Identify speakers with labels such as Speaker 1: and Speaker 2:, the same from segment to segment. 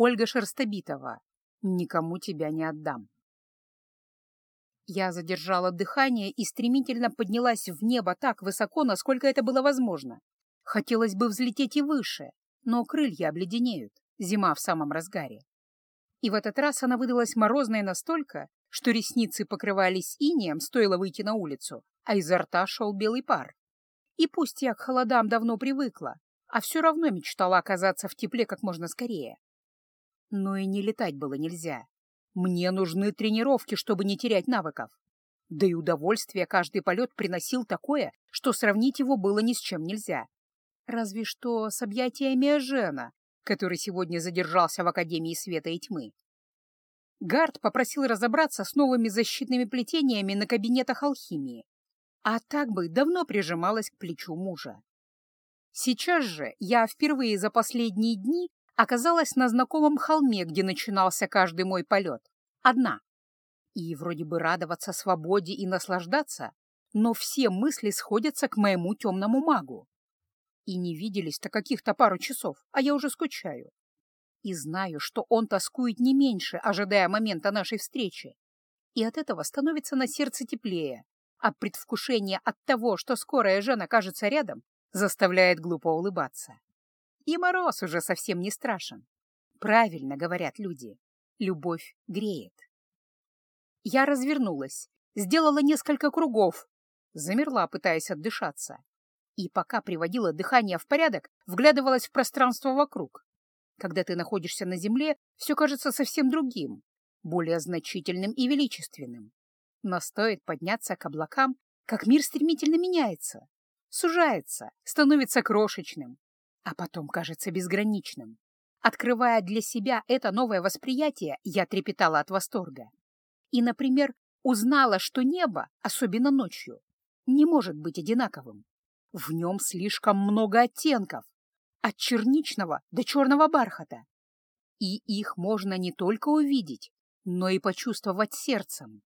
Speaker 1: Ольга Шерстобитова. Никому тебя не отдам. Я задержала дыхание и стремительно поднялась в небо так высоко, насколько это было возможно. Хотелось бы взлететь и выше, но крылья обледенеют, зима в самом разгаре. И в этот раз она выдалась морозной настолько, что ресницы покрывались инеем, стоило выйти на улицу, а изо рта шел белый пар. И пусть я к холодам давно привыкла, а все равно мечтала оказаться в тепле как можно скорее. Но и не летать было нельзя. Мне нужны тренировки, чтобы не терять навыков. Да и удовольствие каждый полет приносил такое, что сравнить его было ни с чем нельзя. Разве что с объятиями Жена, который сегодня задержался в Академии Света и Тьмы. Гард попросил разобраться с новыми защитными плетениями на кабинетах алхимии, а так бы давно прижималась к плечу мужа. Сейчас же я впервые за последние дни оказалась на знакомом холме, где начинался каждый мой полет. Одна. И вроде бы радоваться свободе и наслаждаться, но все мысли сходятся к моему темному магу. И не виделись-то каких-то пару часов, а я уже скучаю. И знаю, что он тоскует не меньше, ожидая момента нашей встречи. И от этого становится на сердце теплее, а предвкушение от того, что скорая жена окажется рядом, заставляет глупо улыбаться. И мороз уже совсем не страшен. Правильно говорят люди. Любовь греет. Я развернулась, сделала несколько кругов, замерла, пытаясь отдышаться. И пока приводила дыхание в порядок, вглядывалась в пространство вокруг. Когда ты находишься на земле, все кажется совсем другим, более значительным и величественным. Но стоит подняться к облакам, как мир стремительно меняется, сужается, становится крошечным, а потом кажется безграничным. Открывая для себя это новое восприятие, я трепетала от восторга. И, например, узнала, что небо, особенно ночью, не может быть одинаковым. В нем слишком много оттенков, от черничного до черного бархата. И их можно не только увидеть, но и почувствовать сердцем.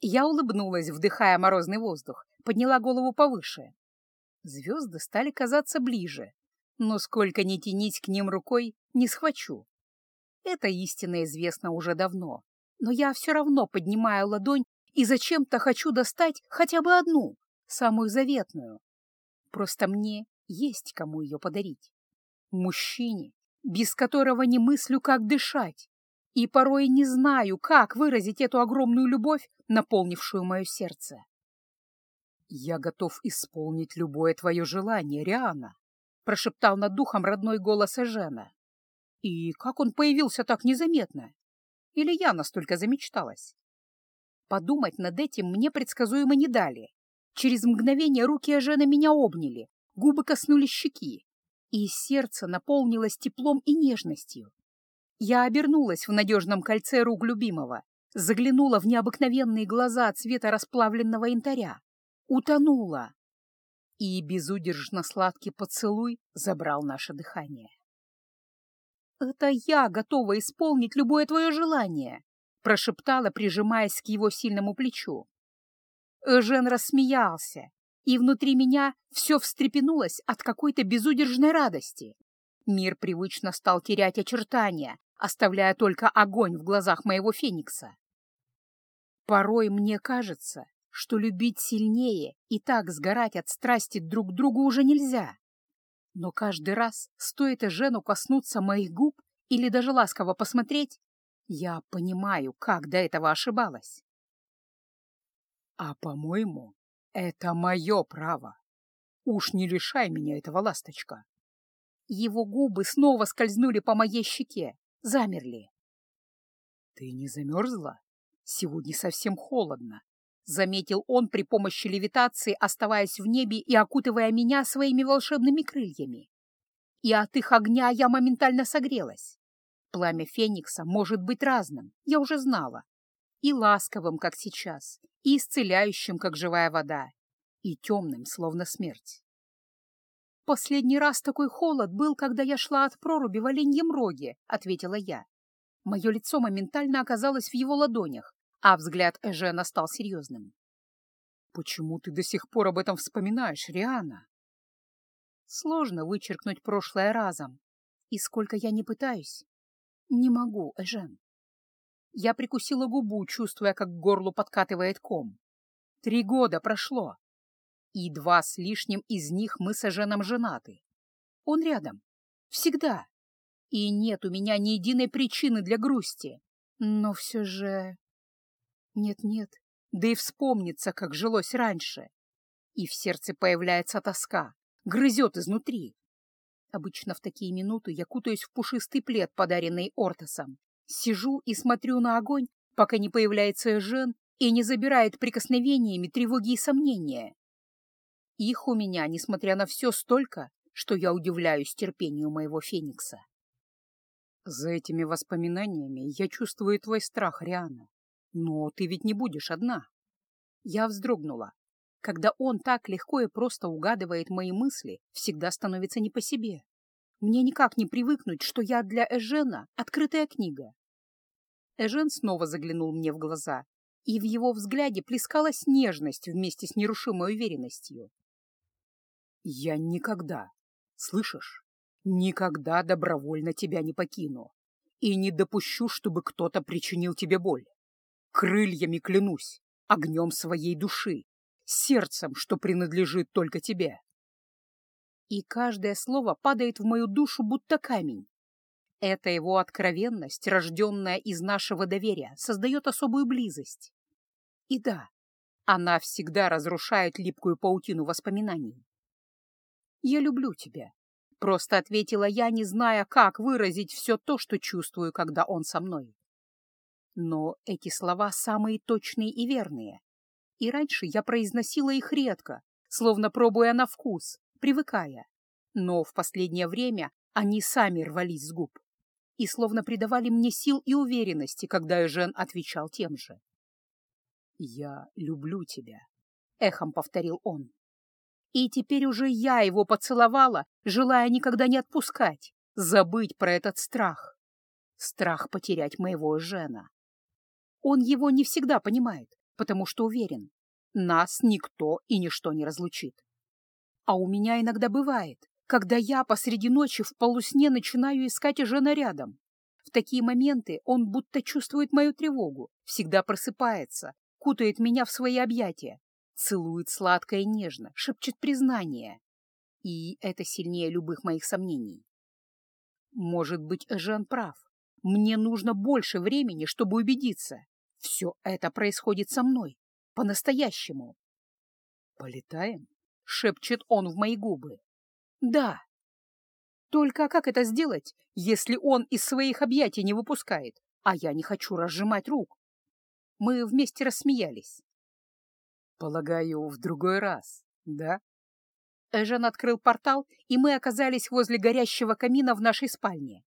Speaker 1: Я улыбнулась, вдыхая морозный воздух, подняла голову повыше. Звезды стали казаться ближе, но сколько ни тянись к ним рукой, не схвачу. Это истина известно уже давно, но я все равно поднимаю ладонь и зачем-то хочу достать хотя бы одну, самую заветную. Просто мне есть кому ее подарить. Мужчине, без которого не мыслю, как дышать, и порой не знаю, как выразить эту огромную любовь, наполнившую мое сердце. «Я готов исполнить любое твое желание, Риана», — прошептал над духом родной голос Эжена. И как он появился так незаметно? Или я настолько замечталась? Подумать над этим мне предсказуемо не дали. Через мгновение руки Эжена меня обняли, губы коснулись щеки, и сердце наполнилось теплом и нежностью. Я обернулась в надежном кольце рук любимого, заглянула в необыкновенные глаза цвета расплавленного янтаря, утонула и безудержно сладкий поцелуй забрал наше дыхание. «Это я готова исполнить любое твое желание», — прошептала, прижимаясь к его сильному плечу. Жен рассмеялся, и внутри меня все встрепенулось от какой-то безудержной радости. Мир привычно стал терять очертания, оставляя только огонь в глазах моего феникса. Порой мне кажется, что любить сильнее и так сгорать от страсти друг к другу уже нельзя. Но каждый раз, стоит Жену коснуться моих губ или даже ласково посмотреть, я понимаю, как до этого ошибалась. А, по-моему, это мое право. Уж не лишай меня этого, ласточка. Его губы снова скользнули по моей щеке, замерли. Ты не замерзла? Сегодня совсем холодно. — заметил он при помощи левитации, оставаясь в небе и окутывая меня своими волшебными крыльями. И от их огня я моментально согрелась. Пламя Феникса может быть разным, я уже знала. И ласковым, как сейчас, и исцеляющим, как живая вода, и темным, словно смерть. «Последний раз такой холод был, когда я шла от проруби в оленьем роге», — ответила я. Мое лицо моментально оказалось в его ладонях, а взгляд Эжена стал серьезным. «Почему ты до сих пор об этом вспоминаешь, Риана?» Сложно вычеркнуть прошлое разом, и сколько я не пытаюсь, Не могу, Эжен. Я прикусила губу, чувствуя, как к горлу подкатывает ком. Три года прошло, и два с лишним из них мы с Эженом женаты. Он рядом. Всегда. И нет у меня ни единой причины для грусти. Но все же... Нет-нет, да и вспомнится, как жилось раньше. И в сердце появляется тоска, грызет изнутри. Обычно в такие минуты я кутаюсь в пушистый плед, подаренный Ортосом. Сижу и смотрю на огонь, пока не появляется Эжен и не забирает прикосновениями тревоги и сомнения. Их у меня, несмотря на все, столько, что я удивляюсь терпению моего Феникса. За этими воспоминаниями я чувствую твой страх, Риана. Но ты ведь не будешь одна. Я вздрогнула. Когда он так легко и просто угадывает мои мысли, всегда становится не по себе. Мне никак не привыкнуть, что я для Эжена открытая книга. Эжен снова заглянул мне в глаза, и в его взгляде плескалась нежность вместе с нерушимой уверенностью. «Я никогда, слышишь, никогда добровольно тебя не покину и не допущу, чтобы кто-то причинил тебе боль. Крыльями клянусь, огнем своей души, сердцем, что принадлежит только тебе». И каждое слово падает в мою душу, будто камень. Эта его откровенность, рожденная из нашего доверия, создает особую близость. И да, она всегда разрушает липкую паутину воспоминаний. «Я люблю тебя», — просто ответила я, не зная, как выразить все то, что чувствую, когда он со мной. Но эти слова самые точные и верные. И раньше я произносила их редко, словно пробуя на вкус, привыкая. Но в последнее время они сами рвались с губ и словно придавали мне сил и уверенности, когда Эжен отвечал тем же. «Я люблю тебя», — эхом повторил он. И теперь уже я его поцеловала, желая никогда не отпускать, забыть про этот страх. Страх потерять моего Жена. Он его не всегда понимает, потому что уверен, нас никто и ничто не разлучит. А у меня иногда бывает, когда я посреди ночи в полусне начинаю искать Жена рядом. В такие моменты он будто чувствует мою тревогу, всегда просыпается, кутает меня в свои объятия, целует сладко и нежно, шепчет признание. И это сильнее любых моих сомнений. Может быть, Жан прав. Мне нужно больше времени, чтобы убедиться. Все это происходит со мной. По-настоящему. «Полетаем?» — шепчет он в мои губы. «Да». Только как это сделать, если он из своих объятий не выпускает, а я не хочу разжимать рук? Мы вместе рассмеялись. Полагаю, в другой раз, да? Эжен открыл портал, и мы оказались возле горящего камина в нашей спальне.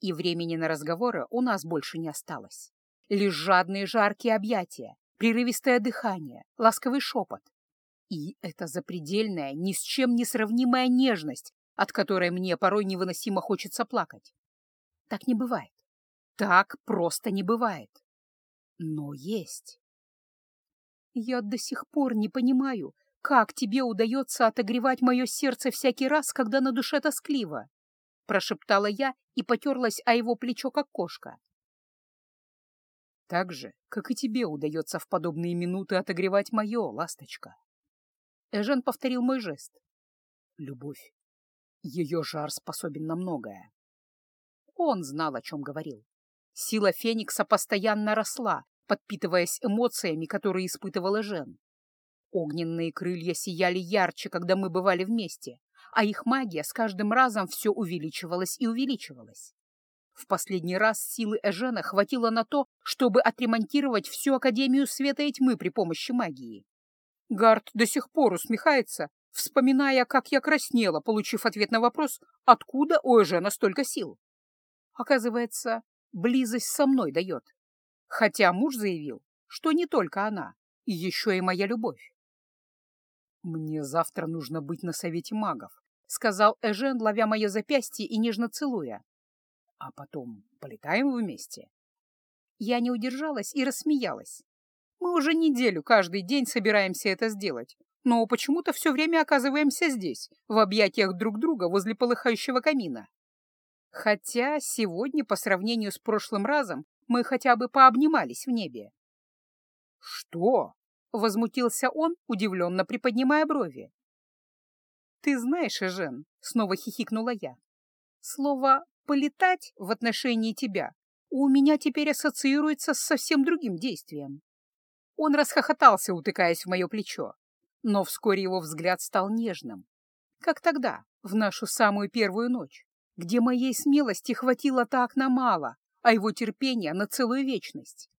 Speaker 1: И времени на разговоры у нас больше не осталось. Лишь жадные жаркие объятия, прерывистое дыхание, ласковый шепот. И эта запредельная, ни с чем не сравнимая нежность, от которой мне порой невыносимо хочется плакать. Так не бывает. Так просто не бывает. Но есть. Я до сих пор не понимаю, как тебе удается отогревать мое сердце всякий раз, когда на душе тоскливо, — прошептала я и потерлась о его плечо, как кошка. Так же, как и тебе удается в подобные минуты отогревать мое, ласточка. Эжен повторил мой жест. Любовь. Ее жар способен на многое. Он знал, о чем говорил. Сила Феникса постоянно росла, подпитываясь эмоциями, которые испытывала Жен. Огненные крылья сияли ярче, когда мы бывали вместе, а их магия с каждым разом все увеличивалась и увеличивалась. В последний раз силы Эжена хватило на то, чтобы отремонтировать всю Академию Света и Тьмы при помощи магии. Гард до сих пор усмехается, вспоминая, как я краснела, получив ответ на вопрос, откуда у Эжена столько сил. Оказывается, близость со мной дает. Хотя муж заявил, что не только она, и еще и моя любовь. «Мне завтра нужно быть на совете магов», — сказал Эжен, ловя мое запястье и нежно целуя. «А потом полетаем вместе». Я не удержалась и рассмеялась. Мы уже неделю каждый день собираемся это сделать, но почему-то все время оказываемся здесь, в объятиях друг друга возле полыхающего камина. Хотя сегодня, по сравнению с прошлым разом, мы хотя бы пообнимались в небе.
Speaker 2: «Что?» — возмутился он, удивленно приподнимая брови.
Speaker 1: «Ты знаешь, Эжен», — снова хихикнула я, — «слово «полетать» в отношении тебя у меня теперь ассоциируется с совсем другим действием». Он расхохотался, утыкаясь в мое плечо, но вскоре его взгляд стал нежным, как тогда, в нашу самую первую ночь где моей смелости хватило так на мало, а его терпения на целую вечность.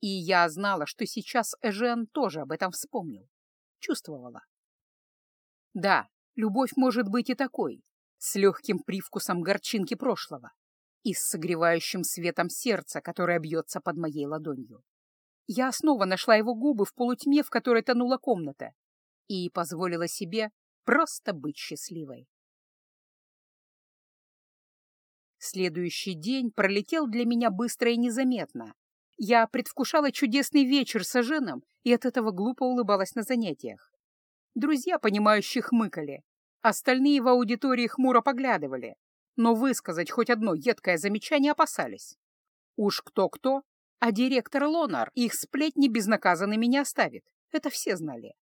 Speaker 1: И я знала, что сейчас Эжен тоже об этом вспомнил. Чувствовала. Да, любовь может быть и такой, с легким привкусом горчинки прошлого и с согревающим светом сердца, которое бьется под моей ладонью. Я снова нашла его губы в полутьме, в которой тонула комната, и позволила себе просто быть счастливой. Следующий день пролетел для меня быстро и незаметно. Я предвкушала чудесный вечер с Аженом и от этого глупо улыбалась на занятиях. Друзья, понимающие, хмыкали. Остальные в аудитории хмуро поглядывали, но высказать хоть одно едкое замечание опасались. Уж кто-кто, а директор Лонар их сплетни безнаказанными не оставит. Это все знали.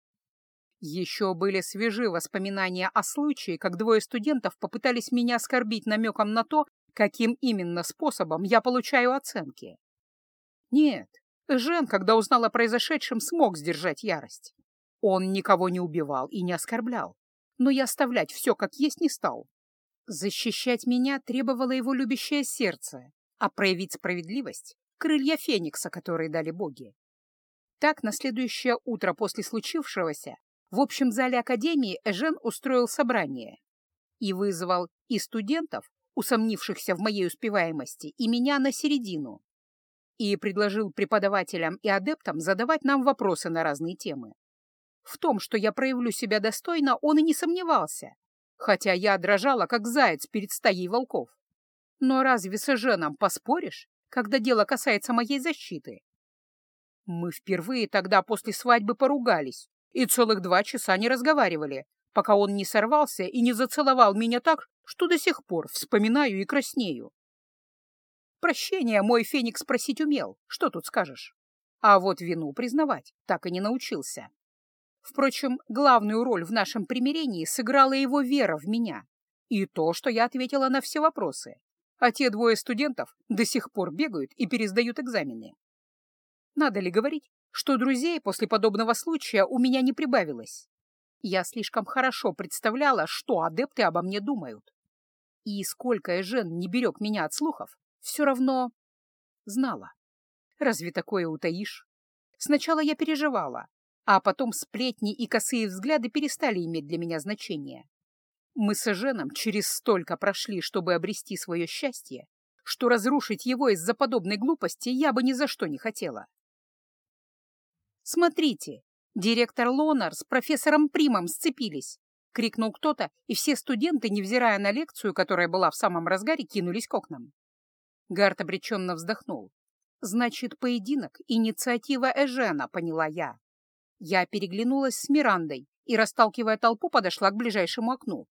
Speaker 1: Еще были свежи воспоминания о случае, как двое студентов попытались меня оскорбить намеком на то, каким именно способом я получаю оценки. Нет, Жен, когда узнал о произошедшем, смог сдержать ярость. Он никого не убивал и не оскорблял, но и оставлять все как есть не стал. Защищать меня требовало его любящее сердце, а проявить справедливость — крылья Феникса, которые дали боги. Так, на следующее утро после случившегося в общем зале Академии Эжен устроил собрание и вызвал и студентов, усомнившихся в моей успеваемости, и меня на середину, и предложил преподавателям и адептам задавать нам вопросы на разные темы. В том, что я проявлю себя достойно, он и не сомневался, хотя я дрожала, как заяц перед стаей волков. Но разве с Эженом поспоришь, когда дело касается моей защиты? Мы впервые тогда после свадьбы поругались и целых два часа не разговаривали, пока он не сорвался и не зацеловал меня так, что до сих пор вспоминаю и краснею. Прощения мой Феникс просить умел, что тут скажешь. А вот вину признавать так и не научился. Впрочем, главную роль в нашем примирении сыграла его вера в меня и то, что я ответила на все вопросы, а те двое студентов до сих пор бегают и пересдают экзамены. Надо ли говорить, что друзей после подобного случая у меня не прибавилось? Я слишком хорошо представляла, что адепты обо мне думают. И сколько Эжен не берег меня от слухов, все равно знала. Разве такое утаишь? Сначала я переживала, а потом сплетни и косые взгляды перестали иметь для меня значение. Мы с Эженом через столько прошли, чтобы обрести свое счастье, что разрушить его из-за подобной глупости я бы ни за что не хотела. «Смотрите, директор Лонар с профессором Примом сцепились крикнул кто-то, и все студенты, невзирая на лекцию, которая была в самом разгаре, кинулись к окнам. Гарт обреченно вздохнул. «Значит, поединок — инициатива Эжена», — поняла я. Я переглянулась с Мирандой и, расталкивая толпу, подошла к ближайшему окну.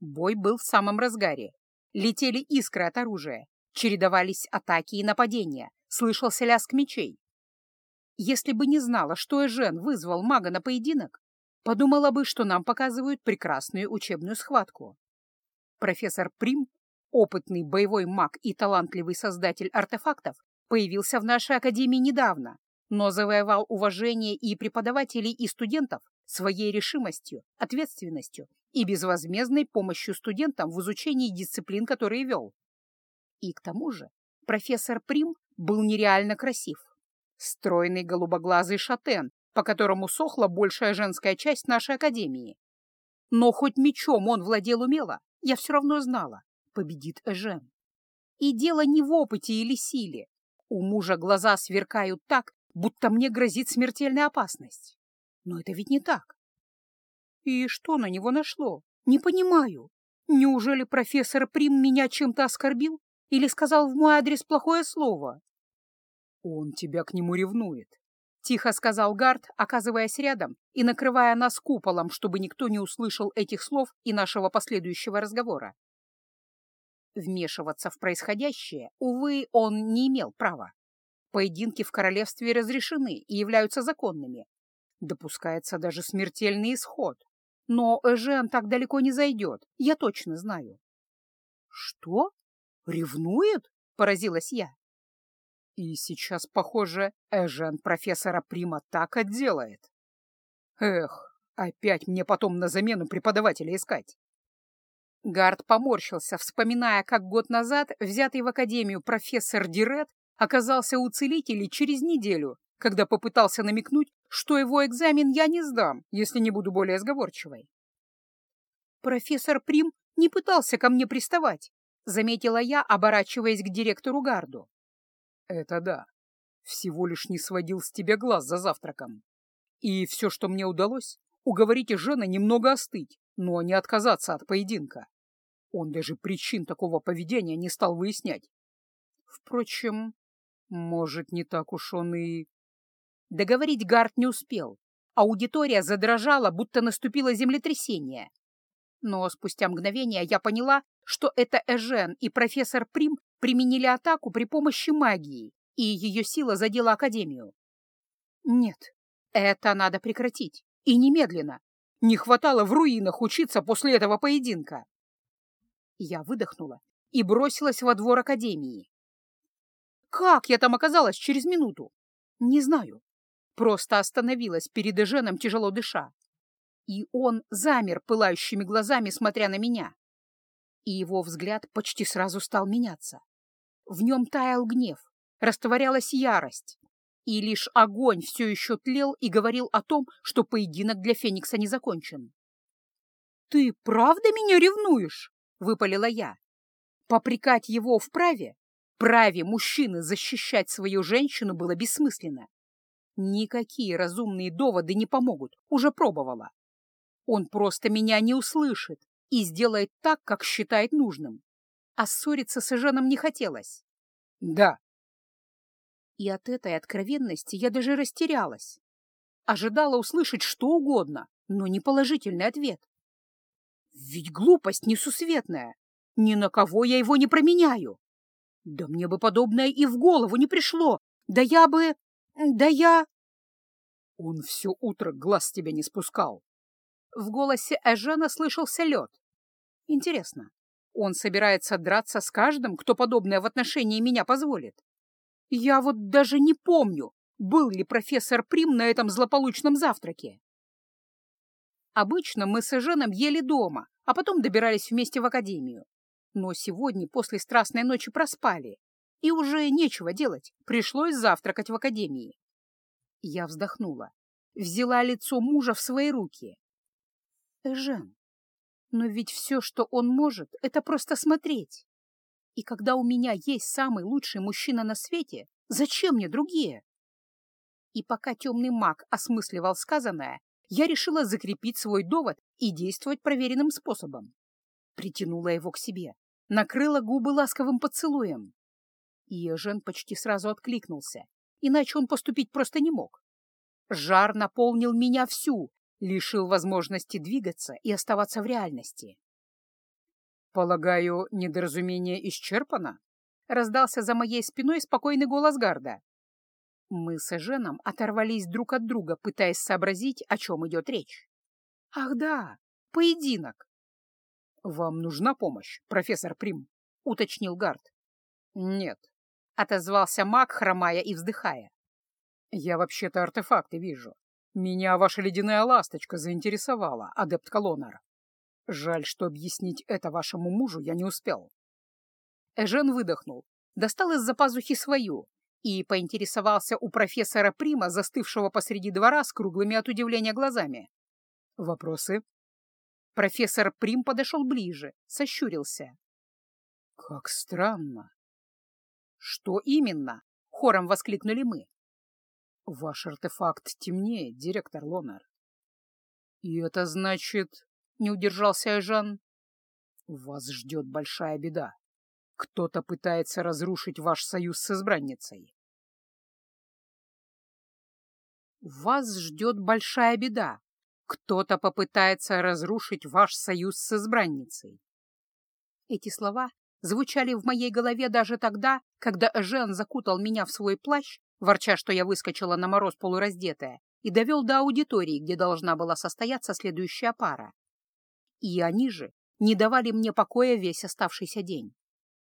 Speaker 1: Бой был в самом разгаре. Летели искры от оружия, чередовались атаки и нападения, слышался лязг мечей. Если бы не знала, что Эжен вызвал мага на поединок, подумала бы, что нам показывают прекрасную учебную схватку. Профессор Прим, опытный боевой маг и талантливый создатель артефактов, появился в нашей академии недавно, но завоевал уважение и преподавателей, и студентов своей решимостью, ответственностью и безвозмездной помощью студентам в изучении дисциплин, которые вел. И к тому же профессор Прим был нереально красив. Стройный голубоглазый шатен по которому сохла большая женская часть нашей академии. Но хоть мечом он владел умело, я все равно знала, победит Эжен. И дело не в опыте или силе. У мужа глаза сверкают так, будто мне грозит смертельная опасность. Но это ведь не так. И что на него нашло? Не понимаю. Неужели профессор Прим меня чем-то оскорбил или сказал в мой адрес плохое слово?
Speaker 2: Он тебя к нему ревнует,
Speaker 1: Тихо сказал Гард, оказываясь рядом и накрывая нас куполом, чтобы никто не услышал этих слов и нашего последующего разговора. Вмешиваться в происходящее, увы, он не имел права. Поединки в королевстве разрешены и являются законными. Допускается даже смертельный исход. Но Эжен так далеко не зайдет, я точно знаю. «Что? Ревнует?» — поразилась я.
Speaker 2: И сейчас, похоже, Эжен профессора Прима так отделает. Эх, опять мне потом на замену преподавателя искать.
Speaker 1: Гард поморщился, вспоминая, как год назад взятый в академию профессор Дирет оказался у целителей через неделю, когда попытался намекнуть, что его экзамен я не сдам, если не буду более сговорчивой. Профессор Прим не пытался ко мне приставать, заметила я, оборачиваясь к директору Гарду.
Speaker 2: Это да. Всего лишь не сводил с тебя глаз за завтраком. И все, что мне удалось, уговорить Жена немного остыть, но не отказаться от поединка. Он даже причин такого поведения не стал выяснять. Впрочем, может, не так уж он и...
Speaker 1: Договорить Гарт не успел. Аудитория задрожала, будто наступило землетрясение. Но спустя мгновение я поняла, что это Эжен и профессор Прим применили атаку при помощи магии, и ее сила задела Академию. Нет, это надо прекратить. И немедленно. Не хватало в руинах учиться после этого поединка. Я выдохнула и бросилась во двор Академии. Как я там оказалась через минуту? Не знаю. Просто остановилась перед Эженом, тяжело дыша. И он замер пылающими глазами, смотря на меня. И его взгляд почти сразу стал меняться. В нем таял гнев, растворялась ярость. И лишь огонь все еще тлел и говорил о том, что поединок для Феникса не закончен. «Ты правда меня ревнуешь?» — выпалила я. Попрекать его вправе, праве мужчины защищать свою женщину было бессмысленно. Никакие разумные доводы не помогут, уже пробовала. Он просто меня не услышит и сделает так, как считает нужным. А ссориться с Эженом не хотелось.
Speaker 2: Да.
Speaker 1: И от этой откровенности я даже растерялась. Ожидала услышать что угодно, но не положительный ответ. Ведь глупость несусветная. Ни на кого я его не променяю. Да мне бы подобное и в голову не пришло. Да я бы... Да я...
Speaker 2: Он все утро глаз тебя не спускал.
Speaker 1: В голосе Эжена слышался лед. Интересно, он собирается драться с каждым, кто подобное в отношении меня позволит? Я вот даже не помню, был ли профессор Прим на этом злополучном завтраке. Обычно мы с Эженом ели дома, а потом добирались вместе в академию. Но сегодня, после страстной ночи, проспали. И уже нечего делать, пришлось завтракать в академии. Я вздохнула, взяла лицо мужа в свои руки. Эжен, но ведь все, что он может, это просто смотреть. И когда у меня есть самый лучший мужчина на свете, зачем мне другие? И пока темный маг осмысливал сказанное, я решила закрепить свой довод и действовать проверенным способом. Притянула его к себе, накрыла губы ласковым поцелуем. И Эжен почти сразу откликнулся, иначе он поступить просто не мог. Жар наполнил меня всю, лишил возможности двигаться и оставаться в реальности.
Speaker 2: «Полагаю, недоразумение исчерпано?»
Speaker 1: — раздался за моей спиной спокойный голос Гарда. Мы с Эженом оторвались друг от друга, пытаясь сообразить, о чем идет речь. «Ах да, поединок!»
Speaker 2: «Вам нужна помощь, профессор Прим?» — уточнил Гард.
Speaker 1: «Нет», — отозвался маг, хромая и вздыхая.
Speaker 2: «Я вообще-то артефакты вижу. Меня ваша ледяная ласточка заинтересовала, адепт Колонар. Жаль, что объяснить это вашему мужу я не успел.
Speaker 1: Эжен выдохнул, достал из-за пазухи свою и поинтересовался у профессора Прима, застывшего посреди двора с круглыми от удивления глазами.
Speaker 2: «Вопросы?»
Speaker 1: Профессор Прим подошел ближе, сощурился.
Speaker 2: «Как странно!»
Speaker 1: «Что именно?» — хором воскликнули мы.
Speaker 2: Ваш артефакт темнее, директор Лонар. И это значит, не удержался Жан, вас ждет большая беда. Кто-то пытается разрушить ваш союз с избранницей.
Speaker 1: Вас ждет большая беда. Кто-то попытается разрушить ваш союз с избранницей. Эти слова звучали в моей голове даже тогда, когда Жен закутал меня в свой плащ, ворча, что я выскочила на мороз полураздетая, и довел до аудитории, где должна была состояться следующая пара. И они же не давали мне покоя весь оставшийся день.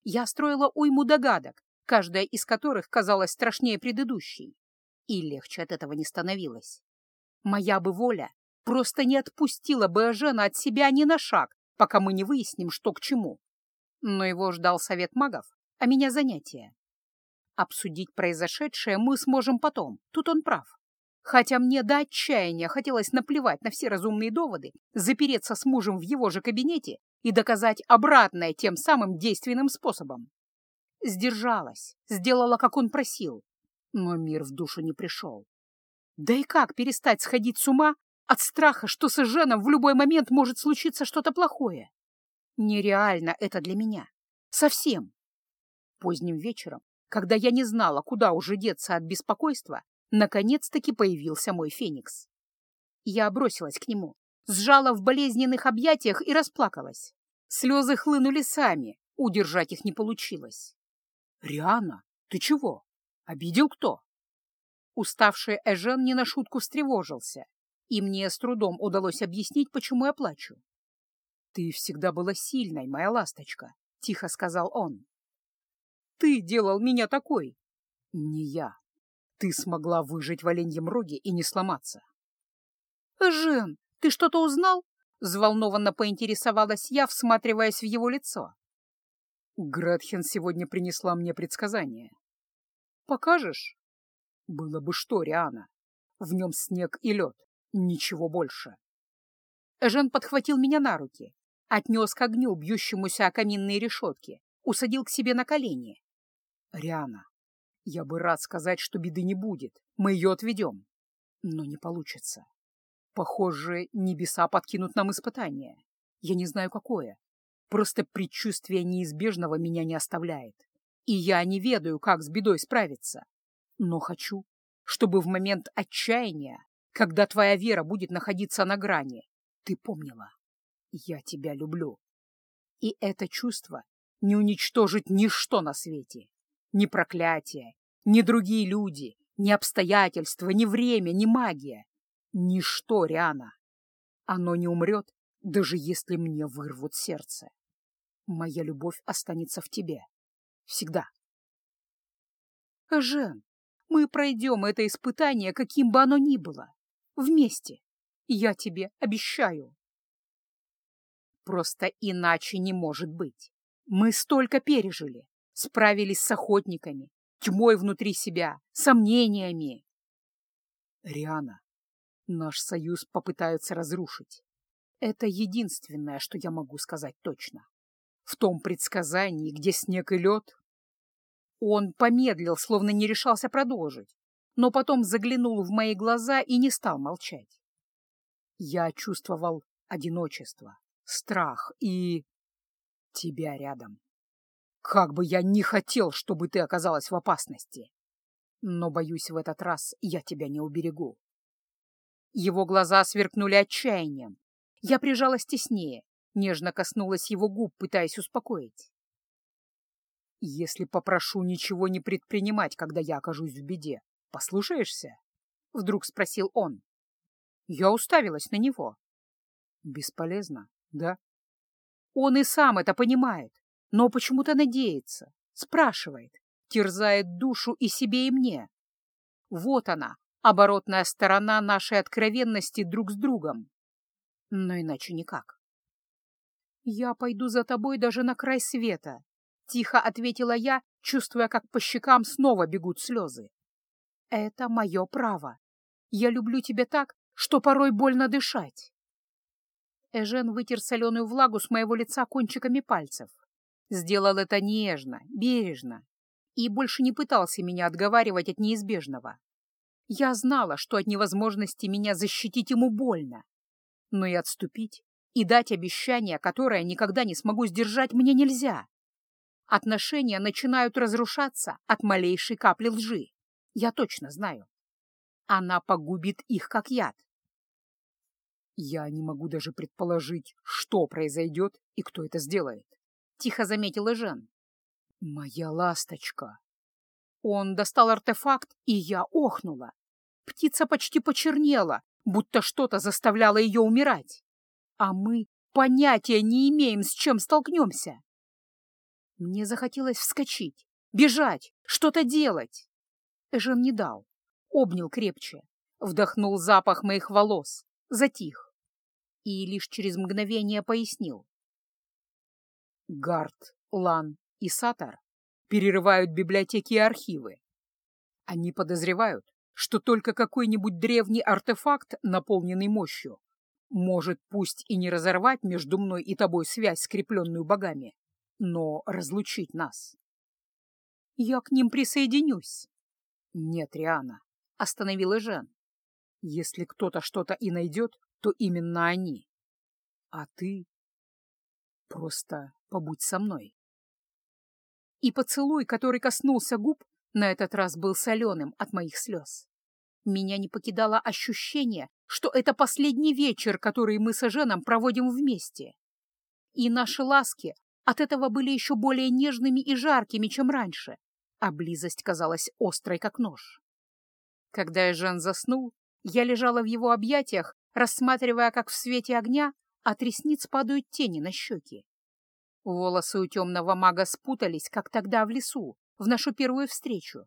Speaker 1: Я строила уйму догадок, каждая из которых казалась страшнее предыдущей. И легче от этого не становилось. Моя бы воля просто не отпустила бы Эжена от себя ни на шаг, пока мы не выясним, что к чему. Но его ждал совет магов, а меня занятие. Обсудить произошедшее мы сможем потом, тут он прав. Хотя мне до отчаяния хотелось наплевать на все разумные доводы, запереться с мужем в его же кабинете и доказать обратное тем самым действенным способом. Сдержалась, сделала, как он просил, но мир в душу не пришел. Да и как перестать сходить с ума от страха, что с Женом в любой момент может случиться что-то плохое? Нереально это для меня. Совсем. Поздним вечером, когда я не знала, куда уже деться от беспокойства, наконец-таки появился мой феникс. Я бросилась к нему, сжала в болезненных объятиях и расплакалась. Слезы хлынули сами, удержать их не получилось. «Риана, ты чего? Обидел кто?» Уставший Эжен не на шутку встревожился, и мне с трудом удалось объяснить, почему я плачу. «Ты всегда была сильной, моя ласточка», — тихо сказал он. «Ты делал меня такой!» «Не я. Ты смогла выжить в оленьем роге и не сломаться». «Жен, ты что-то узнал?» — взволнованно поинтересовалась я, всматриваясь в его лицо. Гретхен сегодня принесла мне предсказание. «Покажешь?» Было бы что, Риана. В нем снег и лед, ничего больше. Жен подхватил меня на руки, отнес к огню, бьющемуся о каминные решетки, усадил к себе на колени. «Риана, я бы рад сказать, что беды не будет, мы ее отведем, но не получится. Похоже, небеса подкинут нам испытание. Я не знаю, какое. Просто предчувствие неизбежного меня не оставляет. И я не ведаю, как с бедой справиться. Но хочу, чтобы в момент отчаяния, когда твоя вера будет находиться на грани, ты помнила. Я тебя люблю. И это чувство не уничтожит ничто на свете. Ни проклятие, ни другие люди, ни обстоятельства, ни время, ни магия. Ничто, Риана. Оно не умрет, даже если мне вырвут сердце. Моя любовь останется в тебе. Всегда. Жен, мы пройдем это испытание, каким бы оно ни было. Вместе. Я тебе обещаю. Просто иначе не может быть. Мы столько пережили, справились с охотниками, тьмой внутри себя, сомнениями. Риана, Наш союз попытаются разрушить. Это единственное, что я могу сказать точно. В том предсказании, где снег и лед... Он помедлил, словно не решался продолжить, но потом заглянул в мои глаза и не стал молчать. Я чувствовал одиночество, страх и... тебя рядом. Как бы я не хотел, чтобы ты оказалась в опасности. Но, боюсь, в этот раз я тебя не уберегу. Его глаза сверкнули отчаянием. Я прижалась теснее, нежно коснулась его губ, пытаясь успокоить. «Если попрошу ничего не предпринимать, когда я окажусь в беде, послушаешься?» — вдруг спросил он. Я уставилась на него. «Бесполезно, да?» Он и сам это понимает, но почему-то надеется, спрашивает, терзает душу и себе, и мне. Вот она, оборотная сторона нашей откровенности друг с другом. Но иначе никак. «Я пойду за тобой даже на край света», — тихо ответила я, чувствуя, как по щекам снова бегут слезы. «Это мое право. Я люблю тебя так, что порой больно дышать». Эжен вытер соленую влагу с моего лица кончиками пальцев. Сделал это нежно, бережно и больше не пытался меня отговаривать от неизбежного. Я знала, что от невозможности меня защитить ему больно. Но и отступить, и дать обещание, которое никогда не смогу сдержать, мне нельзя. Отношения начинают разрушаться от малейшей капли лжи. Я точно знаю. Она погубит их, как яд. Я не могу даже предположить, что произойдет и кто это сделает. тихо заметила Жен.
Speaker 2: «Моя ласточка!»
Speaker 1: Он достал артефакт, и я охнула. Птица почти почернела, будто что-то заставляло ее умирать. А мы понятия не имеем, с чем столкнемся. Мне захотелось вскочить, бежать, что-то делать. Эжен не дал, обнял крепче, вдохнул запах моих волос, затих и лишь через мгновение пояснил.
Speaker 2: Гард, Лан и Сатар перерывают библиотеки и архивы. Они подозревают, что только какой-нибудь древний артефакт, наполненный мощью, может пусть и не разорвать между мной и тобой связь, скрепленную богами, но разлучить нас.
Speaker 1: Я к ним присоединюсь.
Speaker 2: Нет, Риана, — остановила Жен. Если кто-то что-то и найдет, то именно они. А ты просто побудь со мной.
Speaker 1: И поцелуй, который коснулся губ, на этот раз был соленым от моих слез. Меня не покидало ощущение, что это последний вечер, который мы с Эженом проводим вместе. И наши ласки от этого были еще более нежными и жаркими, чем раньше, а близость казалась острой, как нож. Когда Эжен заснул, я лежала в его объятиях, рассматривая, как в свете огня от ресниц падают тени на щеки. Волосы у темного мага спутались, как тогда в лесу, в нашу первую встречу.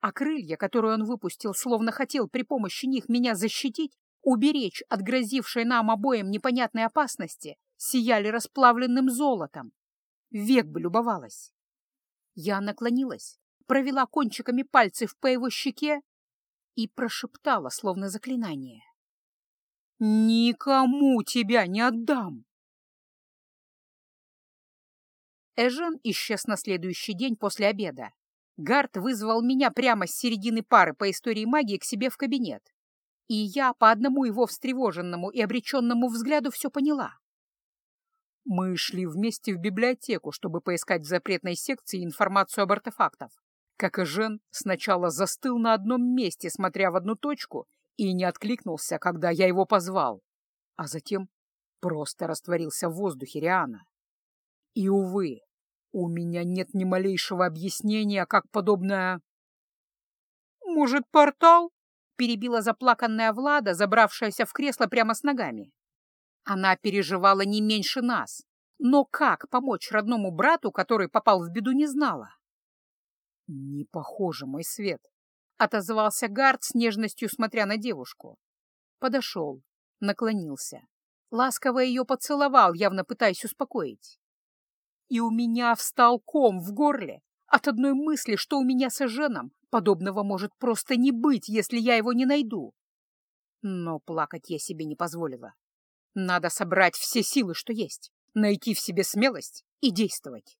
Speaker 1: А крылья, которые он выпустил, словно хотел при помощи них меня защитить, уберечь от грозившей нам обоим непонятной опасности, сияли расплавленным золотом. Век бы любовалась. Я наклонилась, провела кончиками пальцев по его щеке и прошептала, словно заклинание. «Никому тебя не отдам!» Эжен исчез на следующий день после обеда. Гард вызвал меня прямо с середины пары по истории магии к себе в кабинет. И я по одному его встревоженному и обреченному взгляду все поняла.
Speaker 2: Мы шли вместе в библиотеку, чтобы поискать в запретной секции информацию об артефактах. Как и Жен, сначала застыл на одном месте, смотря в одну точку, и не откликнулся, когда я его позвал, а затем просто растворился в воздухе Риана. И, увы, у меня нет ни малейшего объяснения, как подобное...
Speaker 1: «Может, портал?» — перебила заплаканная Влада, забравшаяся в кресло прямо с ногами. Она переживала не меньше нас, но как помочь родному брату, который попал в беду, не знала.
Speaker 2: «Не похоже, мой свет», —
Speaker 1: отозвался Гард с нежностью, смотря на девушку. Подошел, наклонился. Ласково ее поцеловал, явно пытаясь успокоить. И у меня встал ком в горле от одной мысли, что у меня с Эженом подобного может просто не быть, если я его не найду. Но плакать я себе не позволила. Надо собрать все силы, что есть, найти в себе смелость и действовать.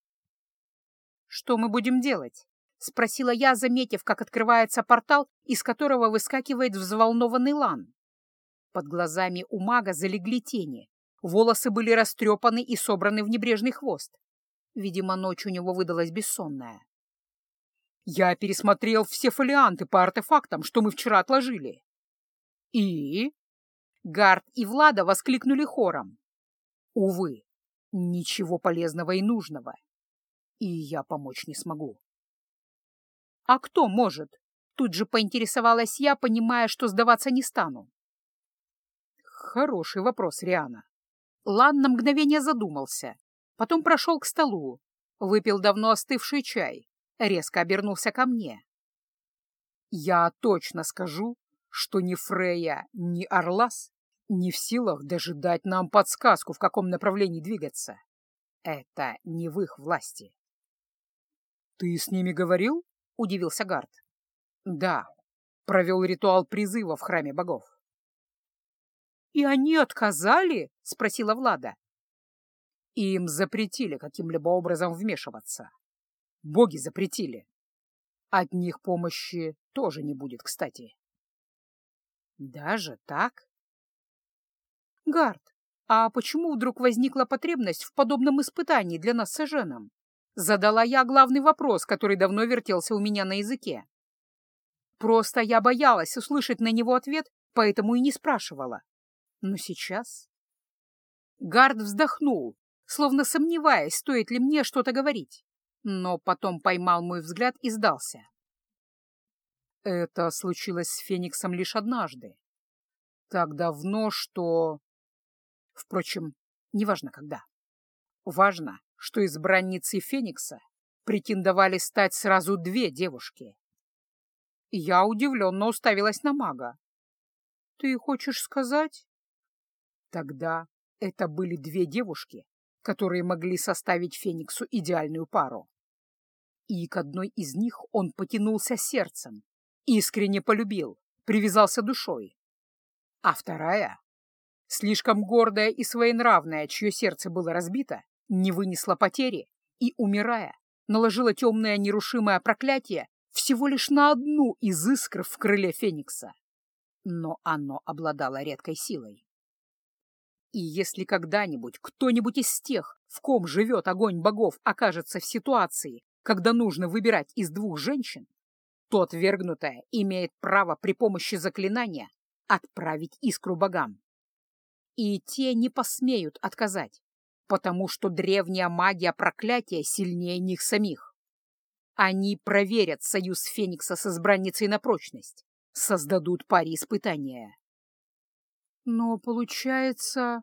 Speaker 1: «Что мы будем делать?» — спросила я, заметив, как открывается портал, из которого выскакивает взволнованный лан. Под глазами у мага залегли тени. Волосы были растрепаны и собраны в небрежный хвост. Видимо, ночь у него выдалась бессонная.
Speaker 2: Я пересмотрел все фолианты по артефактам, что мы вчера отложили. И?
Speaker 1: Гард и Влада воскликнули хором.
Speaker 2: Увы, ничего полезного и нужного. И я помочь не смогу.
Speaker 1: А кто может? Тут же поинтересовалась я, понимая, что сдаваться не стану.
Speaker 2: Хороший вопрос, Риана.
Speaker 1: Лан на мгновение задумался, Потом прошел к столу, выпил давно остывший чай, резко обернулся ко мне.
Speaker 2: «Я точно скажу, что ни Фрея, ни Орлас не в силах даже дать нам подсказку, в каком направлении двигаться. Это не в их власти». «Ты с ними говорил?» — удивился Гард. «Да, провел ритуал призыва в храме богов».
Speaker 1: «И они отказали?» — спросила Влада.
Speaker 2: Им запретили каким-либо образом вмешиваться. Боги запретили. От них помощи тоже не будет, кстати.
Speaker 1: Даже так? Гард, а почему вдруг возникла потребность в подобном испытании для нас с Эженом? Задала я главный вопрос, который давно вертелся у меня на языке. Просто я боялась услышать на него ответ, поэтому и не спрашивала. Но сейчас... Гард вздохнул, словно сомневаясь, стоит ли мне что-то говорить, но потом поймал мой взгляд и сдался.
Speaker 2: Это случилось с Фениксом лишь однажды. Так давно, что... Впрочем, неважно когда. Важно, что избранницей Феникса претендовали стать сразу две девушки. Я удивленно уставилась на мага. «Ты хочешь сказать?» Тогда это были две девушки, которые могли составить Фениксу идеальную пару. И к одной из них он потянулся сердцем, искренне полюбил, привязался душой. А вторая, слишком гордая и своенравная, чье сердце было разбито, не вынесла потери и, умирая, наложила темное нерушимое проклятие всего лишь на одну из искр в крыле Феникса. Но оно обладало редкой силой. И если когда-нибудь кто-нибудь из тех, в ком живет огонь богов, окажется в ситуации, когда нужно выбирать из двух женщин, то отвергнутая имеет право при помощи заклинания отправить искру богам. И те не посмеют отказать, потому что древняя магия проклятия сильнее них самих. Они проверят союз Феникса с избранницей на прочность, создадут паре испытания.
Speaker 1: Но получается...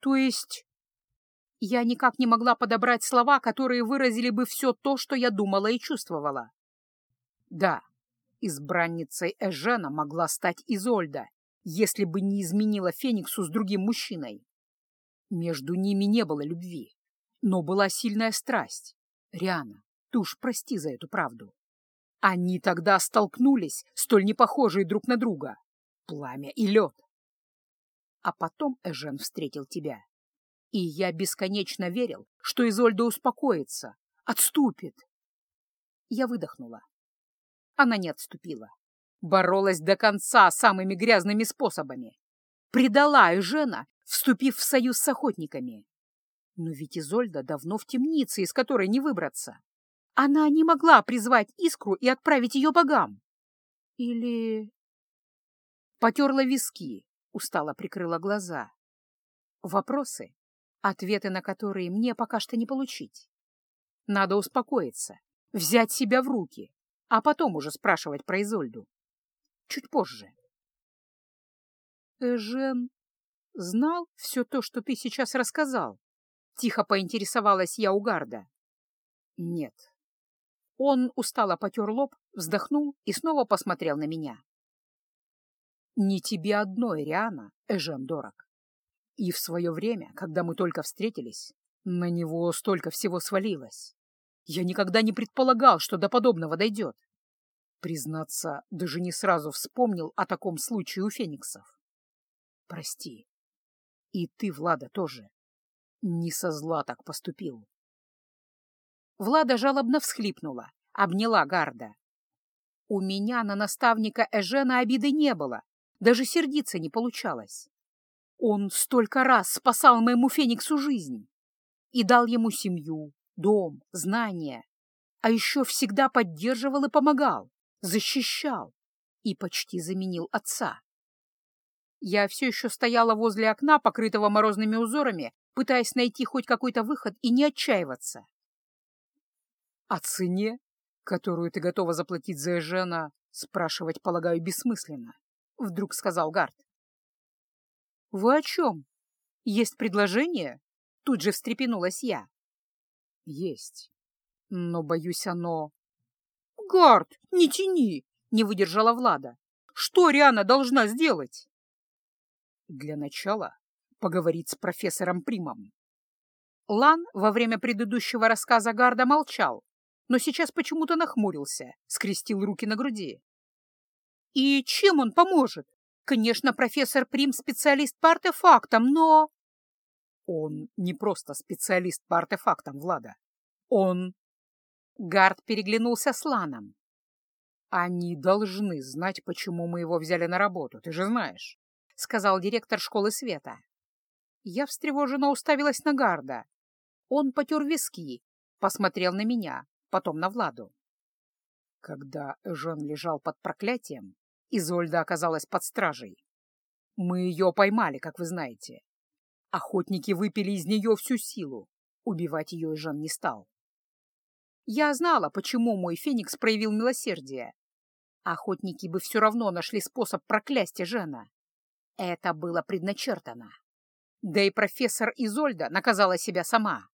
Speaker 1: То есть... Я никак не могла подобрать слова, которые выразили бы все то, что я думала и чувствовала.
Speaker 2: Да, избранницей Эжена могла стать Изольда, если бы не изменила Фениксу с другим мужчиной. Между ними не было любви, но была сильная страсть. Риана, ты уж прости за эту правду. Они тогда столкнулись, столь непохожие друг на друга. Пламя и лед. А потом Эжен встретил тебя. И я бесконечно верил, что Изольда успокоится, отступит. Я выдохнула. Она не отступила. Боролась до конца самыми грязными способами. Предала Эжена, вступив в союз с охотниками. Но ведь Изольда давно в темнице, из которой не выбраться. Она не могла призвать искру и отправить ее богам. Или... Потерла виски, устало прикрыла глаза. Вопросы, ответы на которые мне пока что не получить. Надо успокоиться, взять себя в руки, а потом уже спрашивать про Изольду. Чуть позже. Эжен знал все то, что ты сейчас рассказал? Тихо поинтересовалась я у Гарда. Нет. Он устало потер лоб, вздохнул и снова посмотрел на меня. Не тебе одной, Риана, Эжен дорог. И в свое время, когда мы только встретились, на него столько всего свалилось. Я никогда не предполагал, что до подобного дойдет. Признаться, даже не сразу вспомнил о таком случае у фениксов. Прости. И ты, Влада, тоже. Не со зла так поступил. Влада жалобно всхлипнула, обняла Гарда. У меня на наставника Эжена обиды не было, даже сердиться не получалось. Он столько раз спасал моему Фениксу жизнь и дал ему семью, дом, знания, а еще всегда поддерживал и помогал, защищал и почти заменил отца. Я все еще стояла возле окна, покрытого морозными узорами, пытаясь найти хоть какой-то выход и не отчаиваться. О цене, которую ты готова заплатить за Эжена, спрашивать, полагаю, бессмысленно. — вдруг сказал Гард. «Вы о чем? Есть предложение?» — тут же встрепенулась я. «Есть. Но, боюсь, оно...» «Гард, не тяни!» — не выдержала Влада. «Что Риана должна сделать?» «Для начала поговорить с профессором Примом». Лан во время предыдущего рассказа Гарда молчал, но сейчас почему-то нахмурился, скрестил руки на груди. И чем он поможет? Конечно, профессор Прим специалист по артефактам, но... Он не просто специалист по артефактам, Влада. Он... Гард переглянулся с Ланом. Они должны знать, почему мы его взяли на работу, ты же знаешь, — сказал директор школы света. Я встревоженно уставилась на Гарда. Он потер виски, посмотрел на меня, потом на Владу. Когда Жан лежал под проклятием, Изольда оказалась под стражей. Мы ее поймали, как вы знаете.
Speaker 1: Охотники выпили из нее всю силу. Убивать ее Жан не стал. Я знала, почему мой Феникс проявил милосердие. Охотники бы все равно нашли способ проклясть Жена. Это было предначертано. Да и профессор Изольда наказала себя сама.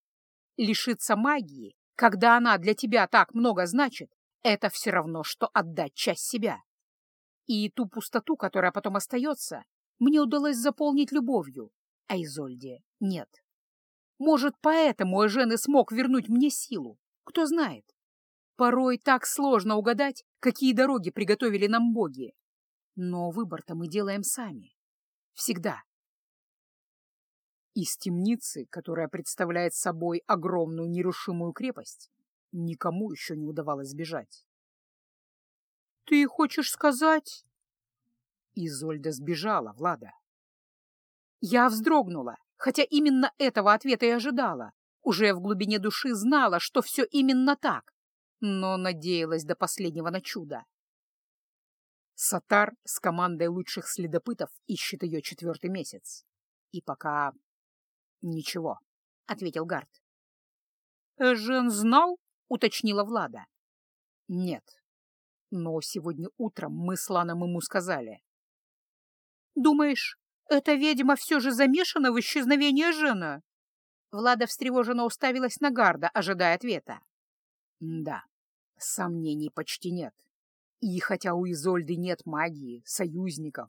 Speaker 1: Лишиться магии, когда она для тебя так много значит, это все равно, что отдать часть себя. И ту пустоту, которая потом остается, мне удалось заполнить любовью, а Изольде нет. Может, поэтому Эжен и смог вернуть мне силу, кто знает. Порой так сложно угадать, какие дороги приготовили нам боги. Но выбор-то мы делаем сами. Всегда. Из темницы, которая представляет собой огромную нерушимую крепость, никому еще не удавалось сбежать. «Ты хочешь сказать...» Изольда сбежала, Влада. Я вздрогнула, хотя именно этого ответа и ожидала. Уже в глубине души знала, что все именно так, но надеялась до последнего на чудо. Сатар с командой лучших следопытов ищет ее четвертый месяц. И пока ничего, — ответил Гард. «Жен знал?» — уточнила Влада. «Нет. Но сегодня утром мы с Ланом ему сказали». «Думаешь, эта ведьма все же замешана в исчезновении Жена?» Влада встревоженно уставилась на Гарда, ожидая ответа. «Да, сомнений почти нет. И хотя у Изольды нет магии, союзников.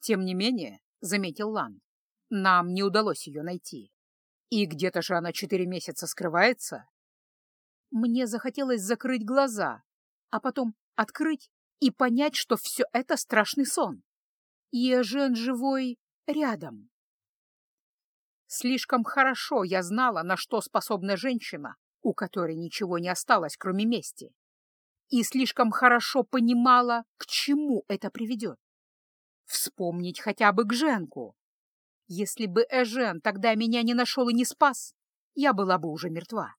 Speaker 1: Тем не менее, — заметил Лан, — нам не удалось ее найти. И где-то же она четыре месяца скрывается. Мне захотелось закрыть глаза, а потом открыть и понять, что все это страшный сон. Ежен живой рядом. Слишком хорошо я знала, на что способна женщина, у которой ничего не осталось, кроме мести и слишком хорошо понимала, к чему это приведет. Вспомнить хотя бы Гженку. Если бы Эжен тогда меня не нашел и не спас, я была бы уже мертва.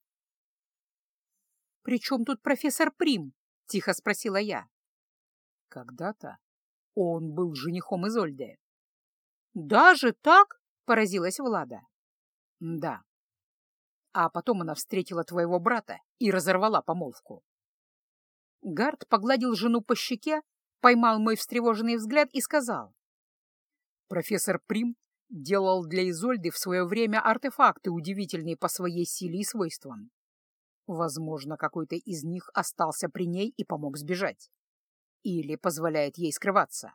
Speaker 1: «При чем тут профессор Прим?» — тихо спросила я. «Когда-то он был женихом Изольды». «Даже так?» — поразилась Влада. «Да. А потом она встретила твоего брата и разорвала помолвку. Гард погладил жену по щеке, поймал мой встревоженный взгляд и сказал. Профессор Прим делал для Изольды в свое время артефакты, удивительные по своей силе и свойствам. Возможно, какой-то из них остался при ней и помог сбежать. Или позволяет ей скрываться.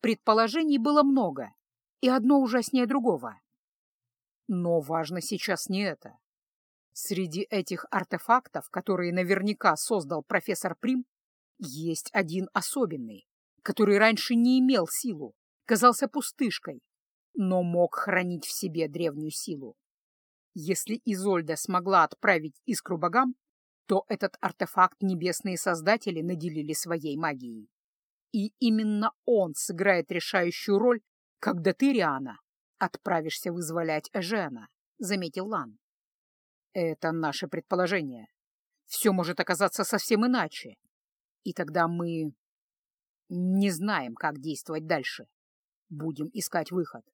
Speaker 1: Предположений было много, и одно ужаснее другого. Но важно сейчас не это. Среди этих артефактов, которые наверняка создал профессор Прим, есть один особенный, который раньше не имел силу, казался пустышкой, но мог хранить в себе древнюю силу. Если Изольда смогла отправить искру богам, то этот артефакт небесные создатели наделили своей магией. И именно он сыграет решающую роль, когда ты, Риана, отправишься вызволять Эжена, — заметил Лан. Это наше предположение. Все может оказаться совсем иначе. И тогда мы не знаем, как действовать дальше. Будем искать выход.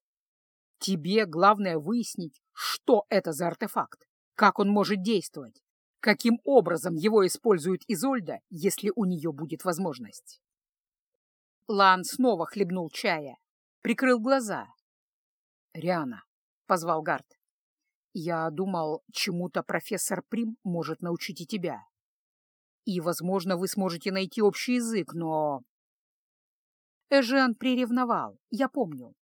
Speaker 1: Тебе главное выяснить, что это за артефакт, как он может действовать, каким образом его использует Изольда, если у нее будет возможность. Лан снова хлебнул чая, прикрыл глаза. «Риана», — позвал Гард, я думал, чему-то профессор Прим может научить и тебя. И, возможно, вы сможете найти общий язык, но... Эжен приревновал, я помню.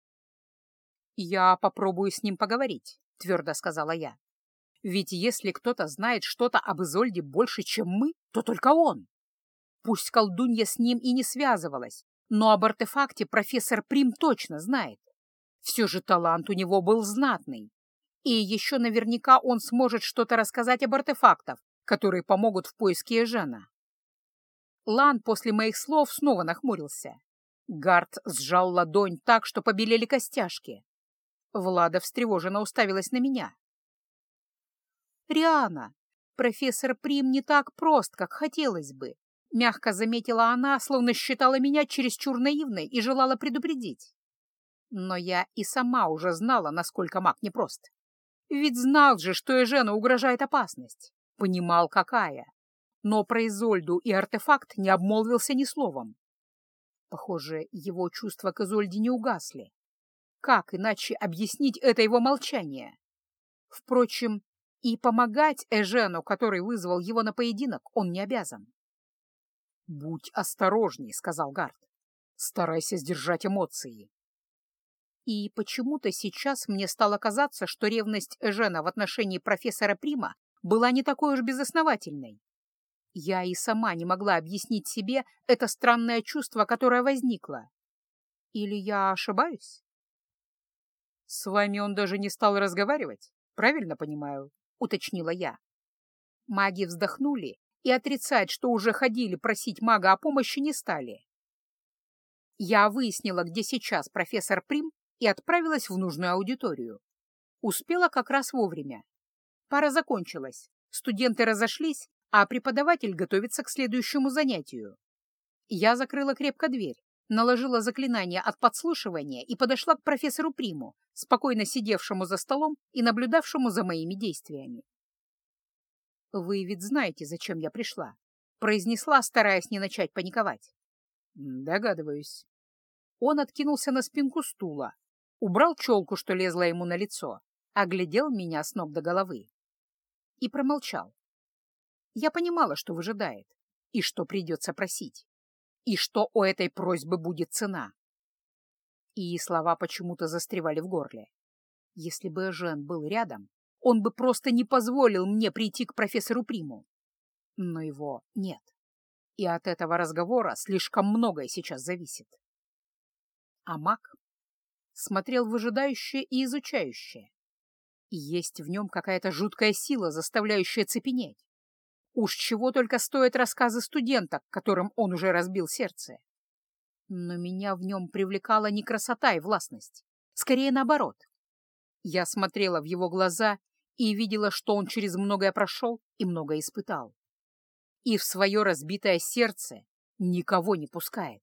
Speaker 1: Я попробую с ним поговорить, твердо сказала я. Ведь если кто-то знает что-то об Изольде больше, чем мы, то только он. Пусть колдунья с ним и не связывалась, но об артефакте профессор Прим точно знает. Все же талант у него был знатный. И еще наверняка он сможет что-то рассказать об артефактах, которые помогут в поиске Эжена. Лан после моих слов снова нахмурился. Гард сжал ладонь так, что побелели костяшки. Влада встревоженно уставилась на меня. «Риана, профессор Прим не так прост, как хотелось бы», — мягко заметила она, словно считала меня чересчур наивной и желала предупредить. Но я и сама уже знала, насколько маг непрост. Ведь знал же, что Эжену угрожает опасность. Понимал, какая. Но про Изольду и артефакт не обмолвился ни словом. Похоже, его чувства к Изольде не угасли. Как иначе объяснить это его молчание? Впрочем, и помогать Эжену, который вызвал его на поединок, он не обязан. «Будь осторожней», — сказал Гард. «Старайся сдержать эмоции». И почему-то сейчас мне стало казаться, что ревность Эжена в отношении профессора Прима была не такой уж безосновательной. Я и сама не могла объяснить себе это странное чувство, которое возникло. Или я ошибаюсь? «С вами он даже не стал разговаривать, правильно понимаю?» — уточнила я. Маги вздохнули и отрицать, что уже ходили просить мага о помощи, не стали. Я выяснила, где сейчас профессор Прим, и отправилась в нужную аудиторию. Успела как раз вовремя. Пара закончилась, студенты разошлись, а преподаватель готовится к следующему занятию. Я закрыла крепко дверь, наложила заклинание от подслушивания и подошла к профессору Приму, спокойно сидевшему за столом и наблюдавшему за моими действиями. «Вы ведь знаете, зачем я пришла», — произнесла, стараясь не начать паниковать. «Догадываюсь». Он откинулся на спинку стула, убрал челку, что лезла ему на лицо, оглядел меня с ног до головы и промолчал. Я понимала, что выжидает, и что придется просить, и что у этой просьбы будет цена. И слова почему-то застревали в горле. Если бы Жен был рядом, он бы просто не позволил мне прийти к профессору Приму. Но его нет. И от этого разговора слишком многое сейчас зависит. А маг смотрел выжидающее и изучающее. И есть в нем какая-то жуткая сила, заставляющая цепенеть. Уж чего только стоят рассказы студенток, которым он уже разбил сердце. Но меня в нем привлекала не красота и властность, скорее наоборот. Я смотрела в его глаза и видела, что он через многое прошел и многое испытал. И в свое разбитое сердце никого не пускает.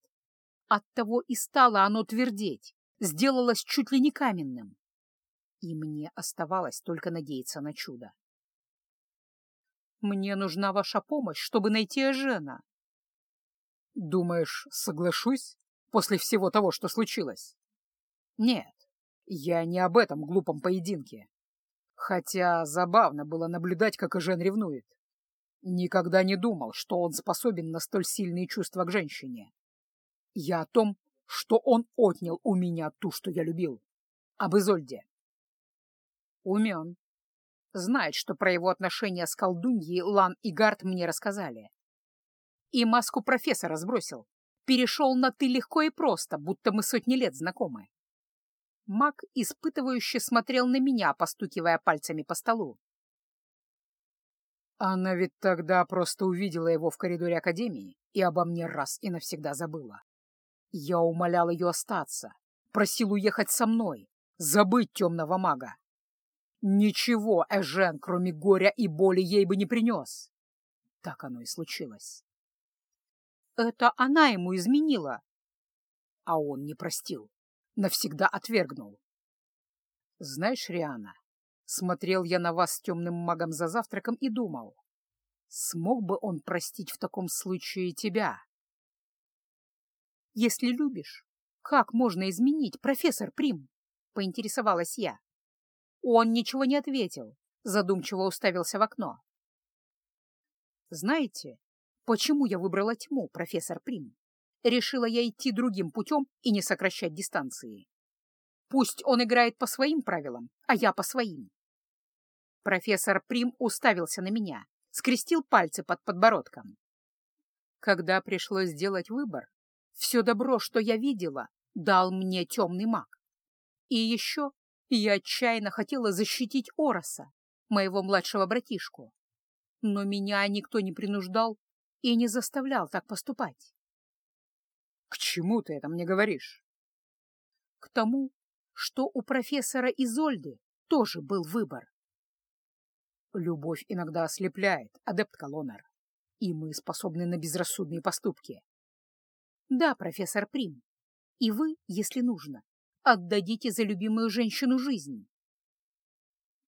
Speaker 1: Оттого и стало оно твердеть, сделалось чуть ли не каменным. И мне оставалось только надеяться на чудо. «Мне нужна ваша помощь, чтобы найти Эжена», Думаешь, соглашусь после всего того, что случилось? Нет, я не об этом глупом поединке. Хотя забавно было наблюдать, как Жен ревнует. Никогда не думал, что он способен на столь сильные чувства к женщине. Я о том, что он отнял у меня ту, что я любил. Об Изольде. Умен. Знает, что про его отношения с колдуньей Лан и Гард мне рассказали. И маску профессора сбросил. Перешел на «ты» легко и просто, будто мы сотни лет знакомы. Мак испытывающе смотрел на меня, постукивая пальцами по столу. Она ведь тогда просто увидела его в коридоре Академии и обо мне раз и навсегда забыла. Я умолял ее остаться, просил уехать со мной, забыть темного мага. Ничего Эжен, кроме горя и боли, ей бы не принес. Так оно и случилось. Это она ему изменила. А он не простил, навсегда отвергнул. Знаешь, Риана, смотрел я на вас с темным магом за завтраком и думал, смог бы он простить в таком случае тебя? Если любишь, как можно изменить, профессор Прим? Поинтересовалась я. Он ничего не ответил, задумчиво уставился в окно. Знаете, Почему я выбрала тьму, профессор Прим? Решила я идти другим путем и не сокращать дистанции. Пусть он играет по своим правилам, а я по своим. Профессор Прим уставился на меня, скрестил пальцы под подбородком. Когда пришлось сделать выбор, все добро, что я видела, дал мне темный маг. И еще я отчаянно хотела защитить Ороса, моего младшего братишку. Но меня никто не принуждал и не заставлял так поступать. — К чему ты это мне говоришь? — К тому, что у профессора Изольды тоже был выбор. Любовь иногда ослепляет, адепт Колонар, и мы способны на безрассудные поступки. Да, профессор Прим, и вы, если нужно, отдадите за любимую женщину жизнь.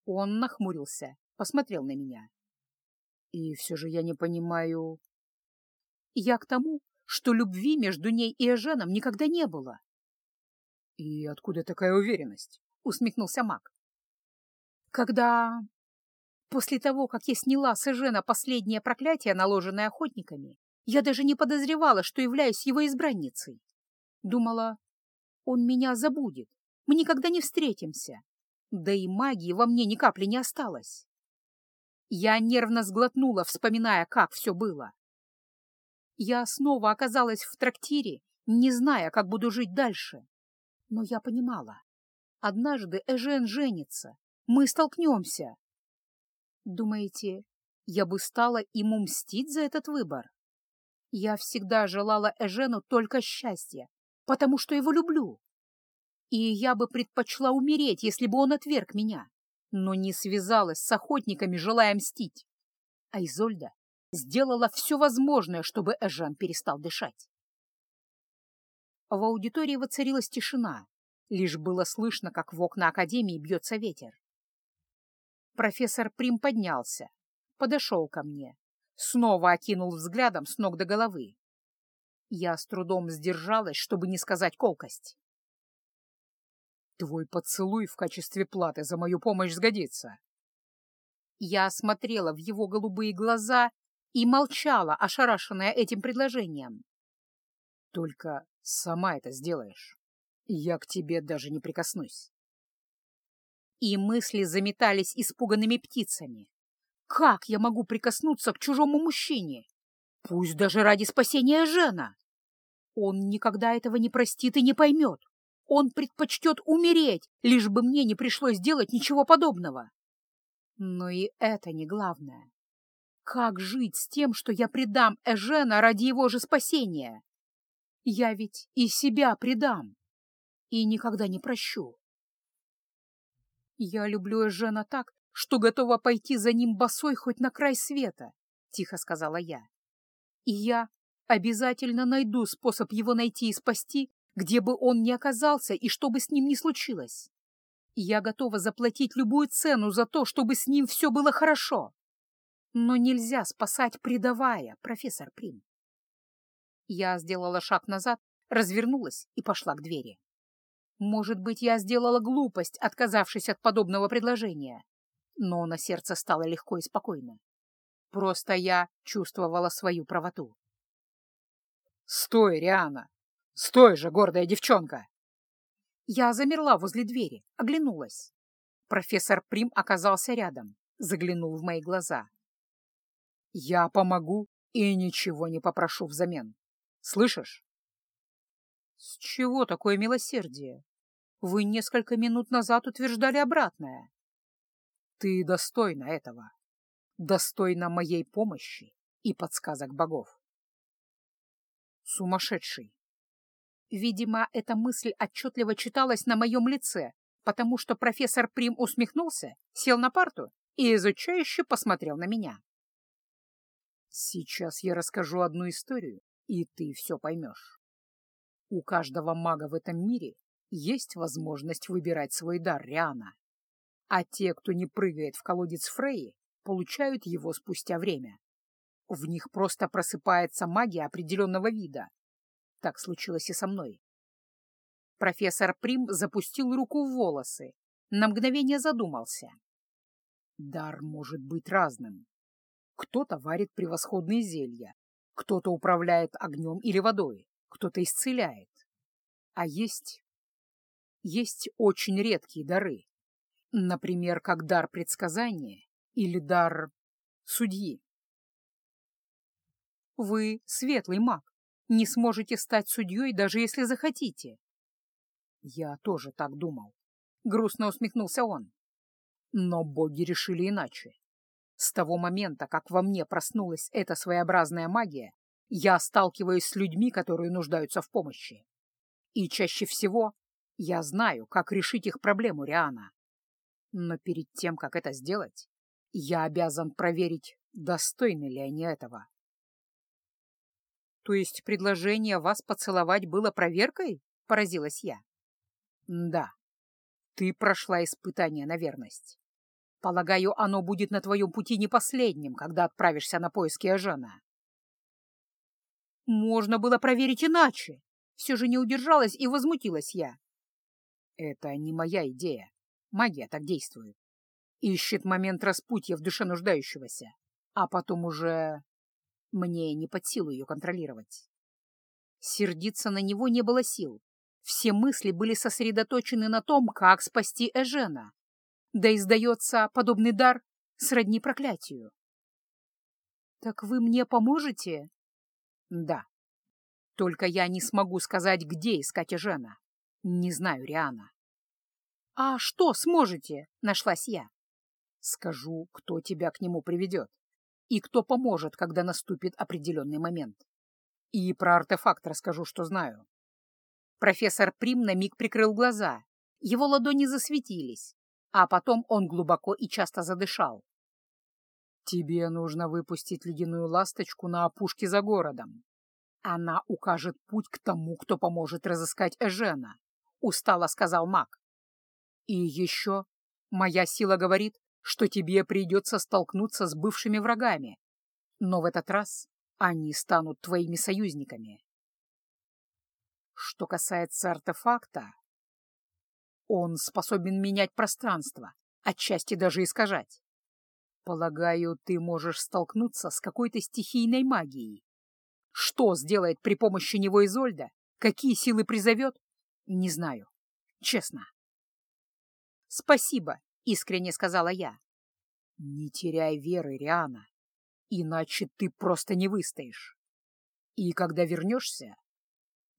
Speaker 1: Он нахмурился, посмотрел на меня. И все же я не понимаю... Я к тому, что любви между ней и Эженом никогда не было. — И откуда такая уверенность? — усмехнулся маг. — Когда... После того, как я сняла с Эжена последнее проклятие, наложенное охотниками, я даже не подозревала, что являюсь его избранницей. Думала, он меня забудет, мы никогда не встретимся. Да и магии во мне ни капли не осталось. Я нервно сглотнула, вспоминая, как все было. Я снова оказалась в трактире, не зная, как буду жить дальше. Но я понимала. Однажды Эжен женится. Мы столкнемся. Думаете, я бы стала ему мстить за этот выбор? Я всегда желала Эжену только счастья, потому что его люблю. И я бы предпочла умереть, если бы он отверг меня но не связалась с охотниками, желая мстить. А Изольда сделала все возможное, чтобы Эжан перестал дышать. В аудитории воцарилась тишина, лишь было слышно, как в окна Академии бьется ветер. Профессор Прим поднялся, подошел ко мне, снова окинул взглядом с ног до головы. Я с трудом сдержалась, чтобы не сказать колкость. Твой поцелуй в качестве платы за мою помощь сгодится. Я смотрела в его голубые глаза и молчала, ошарашенная этим предложением. Только сама это сделаешь. Я к тебе даже не прикоснусь. И мысли заметались испуганными птицами. Как я могу прикоснуться к чужому мужчине? Пусть даже ради спасения Жена. Он никогда этого не простит и не поймет. Он предпочтет умереть, лишь бы мне не пришлось делать ничего подобного. Но и это не главное. Как жить с тем, что я предам Эжена ради его же спасения? Я ведь и себя предам. И никогда не прощу. Я люблю Эжена так, что готова пойти за ним босой хоть на край света, — тихо сказала я. И я обязательно найду способ его найти и спасти, где бы он ни оказался и что бы с ним ни случилось. Я готова заплатить любую цену за то, чтобы с ним все было хорошо. Но нельзя спасать, предавая, профессор Прим. Я сделала шаг назад, развернулась и пошла к двери. Может быть, я сделала глупость, отказавшись от подобного предложения, но на сердце стало легко и спокойно. Просто я чувствовала свою правоту. «Стой, Риана!» Стой же, гордая девчонка!» Я замерла возле двери, оглянулась. Профессор Прим оказался рядом, заглянул в мои глаза. «Я помогу и ничего не попрошу взамен. Слышишь?» «С чего такое милосердие? Вы несколько минут назад утверждали обратное». «Ты достойна этого. Достойна моей помощи и подсказок богов». «Сумасшедший! Видимо, эта мысль отчетливо читалась на моем лице, потому что профессор Прим усмехнулся, сел на парту и изучающе посмотрел на меня. «Сейчас я расскажу одну историю, и ты все поймешь. У каждого мага в этом мире есть возможность выбирать свой дар Риана, а те, кто не прыгает в колодец Фрейи, получают его спустя время. В них просто просыпается магия определенного вида, так случилось и со мной. Профессор Прим запустил руку в волосы, на мгновение задумался. Дар может быть разным. Кто-то варит превосходные зелья, кто-то управляет огнем или водой, кто-то исцеляет. А есть... есть очень редкие дары. Например, как дар предсказания или дар судьи. Вы светлый маг, не сможете стать судьей, даже если захотите. Я тоже так думал. Грустно усмехнулся он. Но боги решили иначе. С того момента, как во мне проснулась эта своеобразная магия, я сталкиваюсь с людьми, которые нуждаются в помощи. И чаще всего я знаю, как решить их проблему Риана. Но перед тем, как это сделать, я обязан проверить, достойны ли они этого. То есть предложение вас поцеловать было проверкой? Поразилась я.
Speaker 2: Да, ты прошла испытание на верность. Полагаю, оно будет на твоем пути не последним, когда отправишься на поиски Эжена.
Speaker 1: Можно было проверить иначе. Все же не удержалась и возмутилась я.
Speaker 2: Это не моя идея. Магия так действует. Ищет момент распутья в душе нуждающегося, а потом уже... Мне не под силу ее контролировать.
Speaker 1: Сердиться на него не было сил. Все мысли были сосредоточены на том, как спасти Эжена. Да и, сдается, подобный дар сродни проклятию. «Так вы мне поможете?»
Speaker 2: «Да. Только я не смогу сказать, где искать Эжена. Не знаю Риана».
Speaker 1: «А что сможете?» — нашлась я.
Speaker 2: «Скажу, кто тебя к нему приведет и кто поможет, когда наступит определенный момент. И про артефакт расскажу, что знаю».
Speaker 1: Профессор Прим на миг прикрыл глаза. Его ладони засветились, а потом он глубоко и часто задышал.
Speaker 2: «Тебе нужно выпустить ледяную ласточку на опушке за городом. Она укажет путь к тому, кто поможет разыскать Эжена», — устало сказал маг. «И еще моя сила говорит, что тебе придется столкнуться с бывшими врагами, но в этот раз они станут твоими союзниками». Что касается артефакта, он способен менять пространство, отчасти даже искажать. Полагаю, ты можешь столкнуться с какой-то стихийной магией. Что сделает при помощи него Изольда, какие силы призовет, не знаю. Честно.
Speaker 1: «Спасибо», — искренне сказала я.
Speaker 2: «Не теряй веры, Риана, иначе ты просто не выстоишь. И когда вернешься,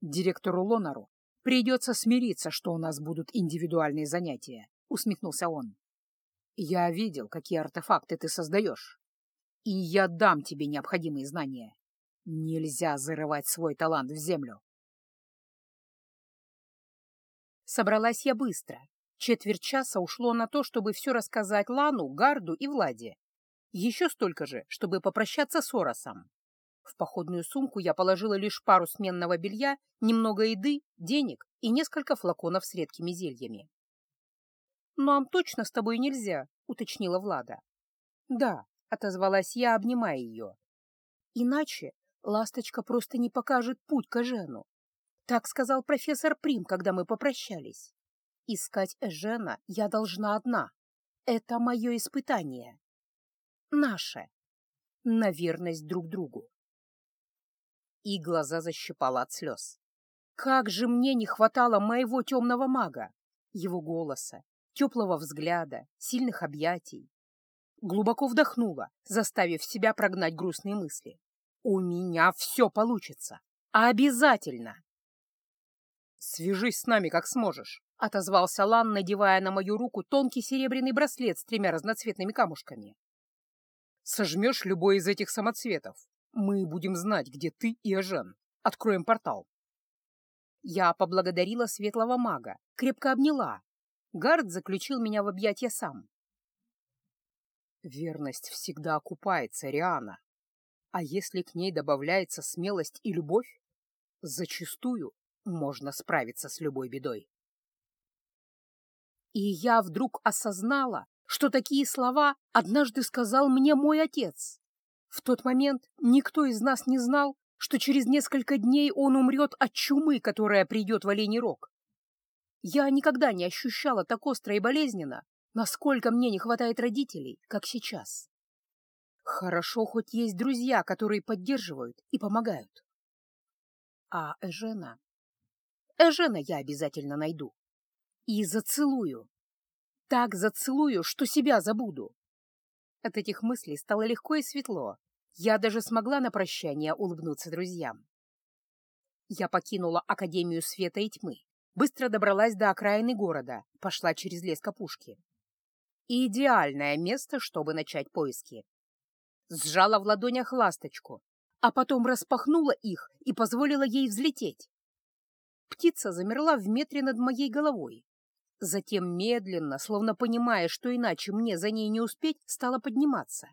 Speaker 2: директору Лонару придется смириться, что у нас будут индивидуальные занятия», — усмехнулся он. Я видел, какие артефакты ты создаешь, и я дам тебе необходимые знания. Нельзя зарывать свой талант в землю.
Speaker 1: Собралась я быстро. Четверть часа ушло на то, чтобы все рассказать Лану, Гарду и Владе. Еще столько же, чтобы попрощаться с Оросом. В походную сумку я положила лишь пару сменного белья, немного еды, денег и несколько флаконов с редкими зельями. «Нам точно с тобой нельзя», — уточнила Влада. «Да», — отозвалась я, обнимая ее. «Иначе ласточка просто не покажет путь к Эжену. Так сказал профессор Прим, когда мы попрощались. Искать Эжена я должна одна. Это мое испытание. Наше. На верность друг другу». И глаза защипала от слез. Как же мне не хватало моего темного мага, его голоса, теплого взгляда, сильных объятий. Глубоко вдохнула, заставив себя прогнать грустные мысли. «У меня все получится! Обязательно!»
Speaker 2: «Свяжись с нами, как сможешь», —
Speaker 1: отозвался Лан, надевая на мою руку тонкий серебряный браслет с тремя разноцветными камушками.
Speaker 2: «Сожмешь любой из этих самоцветов. Мы будем знать, где ты и Эжен. Откроем портал».
Speaker 1: Я поблагодарила светлого мага, крепко обняла, Гард заключил меня в объятия сам.
Speaker 2: Верность всегда окупается, Риана. А если к ней добавляется смелость и любовь, зачастую можно справиться с любой бедой.
Speaker 1: И я вдруг осознала, что такие слова однажды сказал мне мой отец. В тот момент никто из нас не знал, что через несколько дней он умрет от чумы, которая придет в Оленей Рог. Я никогда не ощущала так остро и болезненно, насколько мне не хватает родителей, как сейчас. Хорошо, хоть есть друзья, которые поддерживают и помогают. А Эжена? Эжена я обязательно найду. И зацелую. Так зацелую, что себя забуду. От этих мыслей стало легко и светло. Я даже смогла на прощание улыбнуться друзьям. Я покинула Академию Света и Тьмы быстро добралась до окраины города, пошла через лес капушки. Идеальное место, чтобы начать поиски. Сжала в ладонях ласточку, а потом распахнула их и позволила ей взлететь. Птица замерла в метре над моей головой. Затем медленно, словно понимая, что иначе мне за ней не успеть, стала подниматься.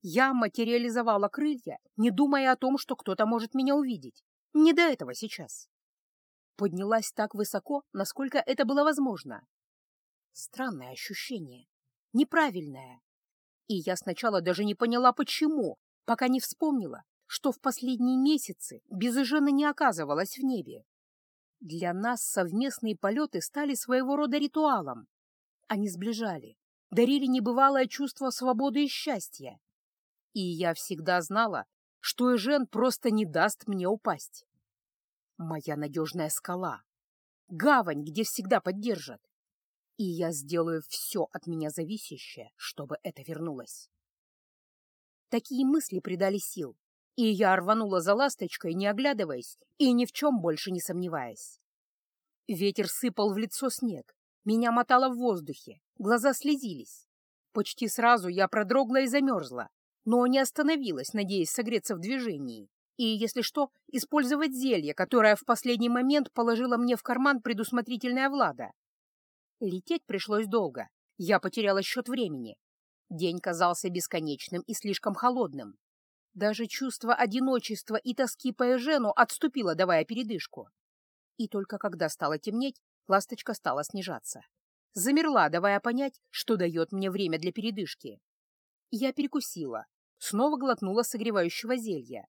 Speaker 1: Я материализовала крылья, не думая о том, что кто-то может меня увидеть. Не до этого сейчас. поднялась так высоко, насколько это было возможно. Странное ощущение, неправильное. И я сначала даже не поняла, почему, пока не вспомнила, что в последние месяцы без Ижена не оказывалась в небе. Для нас совместные полеты стали своего рода ритуалом. Они сближали, дарили небывалое чувство свободы и счастья. И я всегда знала, что Эжен просто не даст мне упасть. Моя надежная скала, гавань, где всегда поддержат. И я сделаю все от меня зависящее, чтобы это вернулось. Такие мысли придали сил, и я рванула за ласточкой, не оглядываясь и ни в чем больше не сомневаясь. Ветер сыпал в лицо снег, меня мотало в воздухе, глаза слезились. Почти сразу я продрогла и замерзла, но не остановилась, надеясь согреться в движении. И, если что, использовать зелье, которое в последний момент положила мне в карман предусмотрительная Влада. Лететь пришлось долго. Я потеряла счет времени. День казался бесконечным и слишком холодным. Даже чувство одиночества и тоски по Эжену отступило, давая передышку. И только когда стало темнеть, ласточка стала снижаться. Замерла, давая понять, что дает мне время для передышки. Я перекусила, снова глотнула согревающего зелья.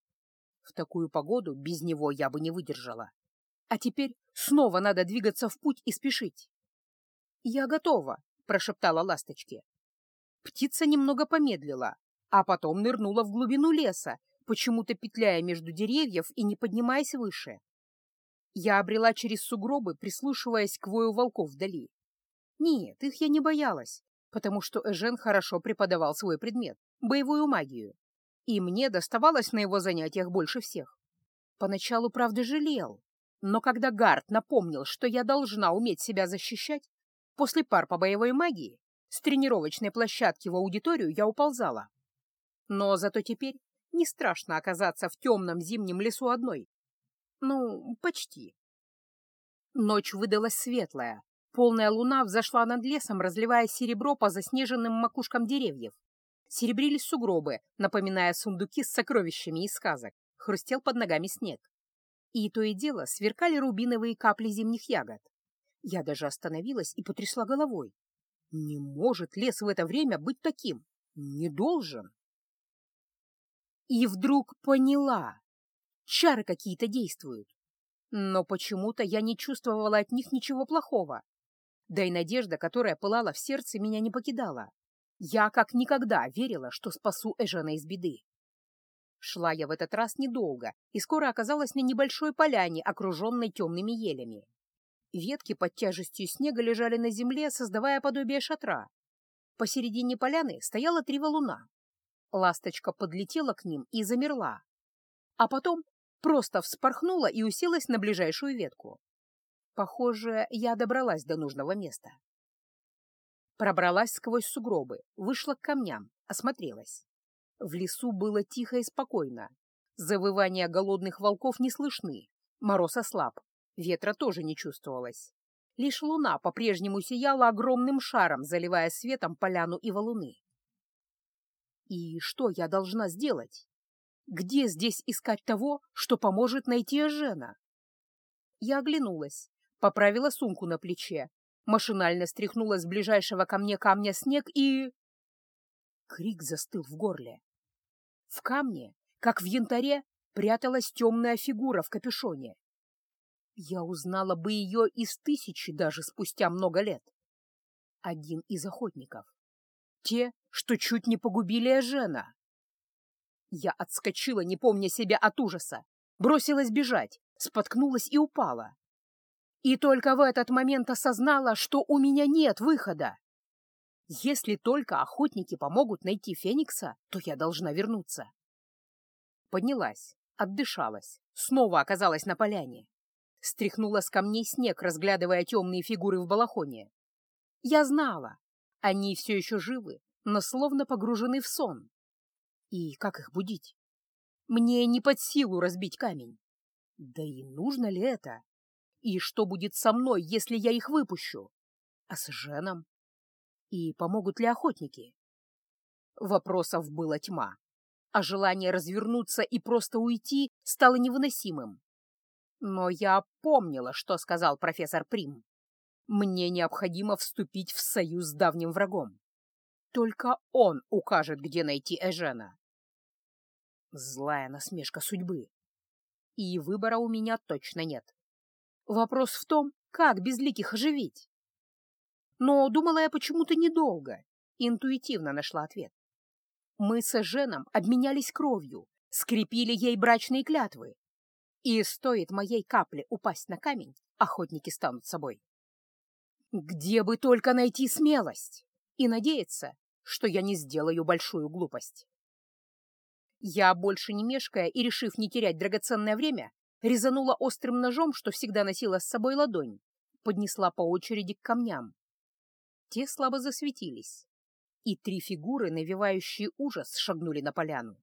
Speaker 1: В такую погоду без него я бы не выдержала. А теперь снова надо двигаться в путь и спешить. «Я готова», — прошептала ласточке. Птица немного помедлила, а потом нырнула в глубину леса, почему-то петляя между деревьев и не поднимаясь выше. Я обрела через сугробы, прислушиваясь к вою волков вдали. Нет, их я не боялась, потому что Эжен хорошо преподавал свой предмет — боевую магию. И мне доставалось на его занятиях больше всех. Поначалу, правда, жалел. Но когда Гард напомнил, что я должна уметь себя защищать, после пар по боевой магии с тренировочной площадки в аудиторию я уползала. Но зато теперь не страшно оказаться в темном зимнем лесу одной. Ну, почти. Ночь выдалась светлая. Полная луна взошла над лесом, разливая серебро по заснеженным макушкам деревьев. Серебрились сугробы, напоминая сундуки с сокровищами из сказок. Хрустел под ногами снег. И то и дело сверкали рубиновые капли зимних ягод. Я даже остановилась и потрясла головой. Не может лес в это время быть таким. Не должен. И вдруг поняла. Чары какие-то действуют. Но почему-то я не чувствовала от них ничего плохого. Да и надежда, которая пылала в сердце, меня не покидала. Я как никогда верила, что спасу Эжена из беды. Шла я в этот раз недолго и скоро оказалась на небольшой поляне, окруженной темными елями. Ветки под тяжестью снега лежали на земле, создавая подобие шатра. Посередине поляны стояла три валуна. Ласточка подлетела к ним и замерла. А потом просто вспорхнула и уселась на ближайшую ветку. Похоже, я добралась до нужного места. Пробралась сквозь сугробы, вышла к камням, осмотрелась. В лесу было тихо и спокойно. Завывания голодных волков не слышны. Мороз ослаб, ветра тоже не чувствовалось. Лишь луна по-прежнему сияла огромным шаром, заливая светом поляну и валуны. И что я должна сделать? Где здесь искать того, что поможет найти Эжена? Я оглянулась, поправила сумку на плече, машинально стряхнула с ближайшего ко мне камня снег и... Крик застыл в горле. В камне, как в янтаре, пряталась темная фигура в капюшоне. Я узнала бы ее из тысячи даже спустя много лет. Один из охотников. Те, что чуть не погубили Эжена. Я отскочила, не помня себя от ужаса, бросилась бежать, споткнулась и упала. И только в этот момент осознала, что у меня нет выхода. Если только охотники помогут найти Феникса, то я должна вернуться. Поднялась, отдышалась, снова оказалась на поляне. Стряхнула с камней снег, разглядывая темные фигуры в балахоне. Я знала, они все еще живы, но словно погружены в сон. И как их будить? Мне не под силу разбить камень. Да и нужно ли это? И что будет со мной, если я их выпущу? А с Женом? И помогут ли охотники? Вопросов была тьма, а желание развернуться и просто уйти стало невыносимым. Но я помнила, что сказал профессор Прим. Мне необходимо вступить в союз с давним врагом. Только он укажет, где найти Эжена. Злая насмешка судьбы. И выбора у меня точно нет. Вопрос в том, как безликих оживить. Но думала я почему-то недолго, интуитивно нашла ответ. Мы с Эженом обменялись кровью, скрепили ей брачные клятвы. И стоит моей капле упасть на камень, охотники станут собой. Где бы только найти смелость и надеяться, что я не сделаю большую глупость. Я, больше не мешкая и решив не терять драгоценное время, резанула острым ножом, что всегда носила с собой ладонь, поднесла по очереди к камням. Те слабо засветились, и три фигуры, навевающие ужас, шагнули на поляну.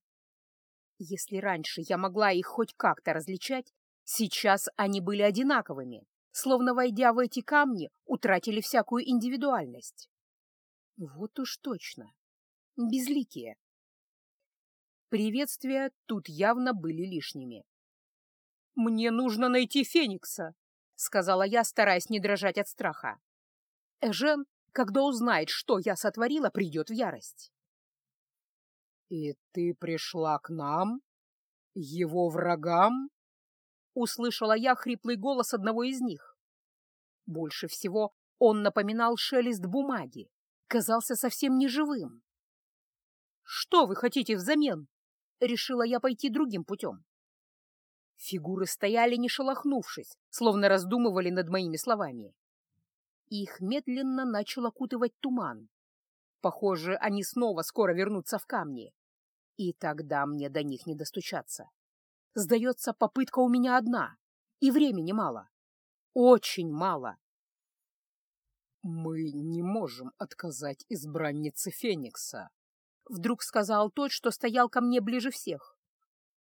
Speaker 1: Если раньше я могла их хоть как-то различать, сейчас они были одинаковыми, словно, войдя в эти камни, утратили всякую индивидуальность. Вот уж точно. Безликие. Приветствия тут явно были лишними. «Мне нужно найти Феникса», — сказала я, стараясь не дрожать от страха. Эжен, когда узнает, что я сотворила, придет в ярость.
Speaker 2: «И ты пришла к нам? Его врагам?»
Speaker 1: — услышала я хриплый голос одного из них. Больше всего он напоминал шелест бумаги, казался совсем неживым. «Что вы хотите взамен?» — решила я пойти другим путем. Фигуры стояли, не шелохнувшись, словно раздумывали над моими словами. Их медленно начал окутывать туман. Похоже, они снова скоро вернутся в камни. И тогда мне до них не достучаться. Сдается, попытка у меня одна, и времени мало. Очень мало.
Speaker 2: «Мы не можем отказать избраннице Феникса», —
Speaker 1: вдруг сказал тот, что стоял ко мне ближе всех.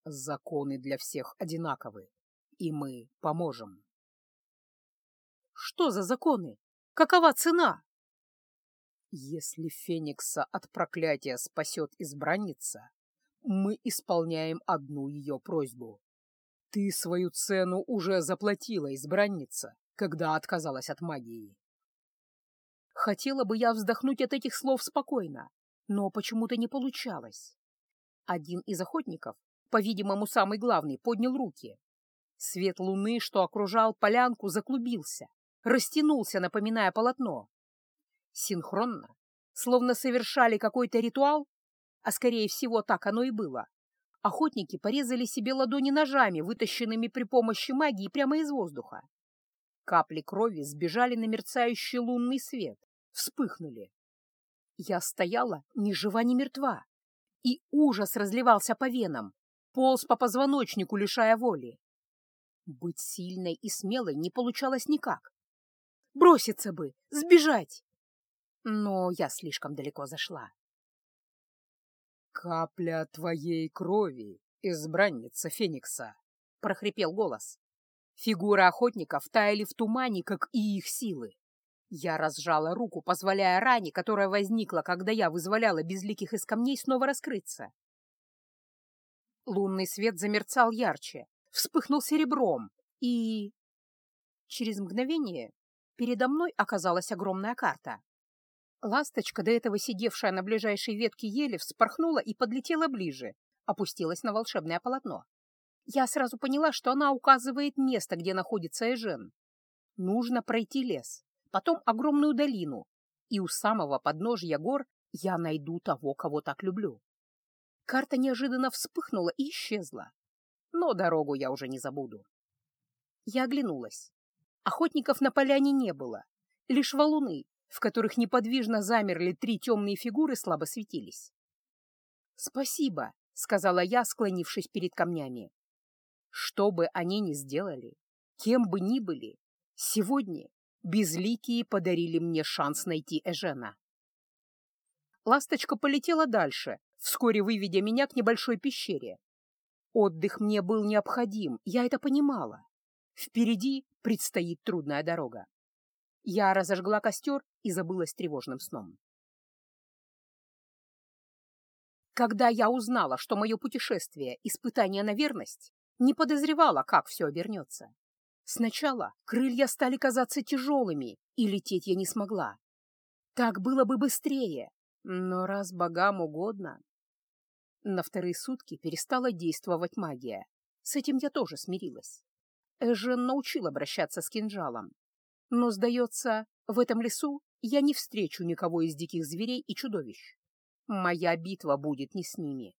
Speaker 2: «Законы для всех одинаковы, и мы поможем».
Speaker 1: «Что за законы? Какова цена?»
Speaker 2: «Если Феникса от проклятия спасет избранница, мы исполняем одну ее просьбу. Ты свою цену уже заплатила, избранница, когда отказалась от магии.
Speaker 1: Хотела бы я вздохнуть от этих слов спокойно, но почему-то не получалось. Один из охотников, по-видимому, самый главный, поднял руки. Свет луны, что окружал полянку, заклубился, растянулся, напоминая полотно. Синхронно, словно совершали какой-то ритуал, а скорее всего так оно и было, охотники порезали себе ладони ножами, вытащенными при помощи магии прямо из воздуха. Капли крови сбежали на мерцающий лунный свет, вспыхнули. Я стояла ни жива, ни мертва, и ужас разливался по венам, полз по позвоночнику, лишая воли. Быть сильной и смелой не получалось никак. Броситься бы, сбежать. Но я слишком далеко зашла.
Speaker 2: «Капля твоей крови, избранница Феникса!» — прохрипел голос.
Speaker 1: Фигуры охотников таяли в тумане, как и их силы. Я разжала руку, позволяя ране, которая возникла, когда я вызволяла безликих из камней, снова раскрыться. Лунный свет замерцал ярче, вспыхнул серебром, и... Через мгновение передо мной оказалась огромная карта. Ласточка, до этого сидевшая на ближайшей ветке ели, вспорхнула и подлетела ближе, опустилась на волшебное полотно. Я сразу поняла, что она указывает место, где находится Эжен. Нужно пройти лес потом огромную долину, и у самого подножья гор я найду того, кого так люблю. Карта неожиданно вспыхнула и исчезла, но дорогу я уже не забуду. Я оглянулась. Охотников на поляне не было, лишь валуны, в которых неподвижно замерли три темные фигуры, слабо светились. «Спасибо», — сказала я, склонившись перед камнями. «Что бы они ни сделали, кем бы ни были, сегодня Безликие подарили мне шанс найти Эжена. Ласточка полетела дальше, вскоре выведя меня к небольшой пещере. Отдых мне был необходим, я это понимала. Впереди предстоит трудная дорога. Я разожгла костер и забылась тревожным сном. Когда я узнала, что мое путешествие — испытание на верность, Не подозревала, как все обернется. Сначала крылья стали казаться тяжелыми, и лететь я не смогла. Так было бы быстрее, но раз богам угодно... На вторые сутки перестала действовать магия. С этим я тоже смирилась. Эжен научил обращаться с кинжалом. Но, сдается, в этом лесу я не встречу никого из диких зверей и чудовищ. Моя битва будет не с ними.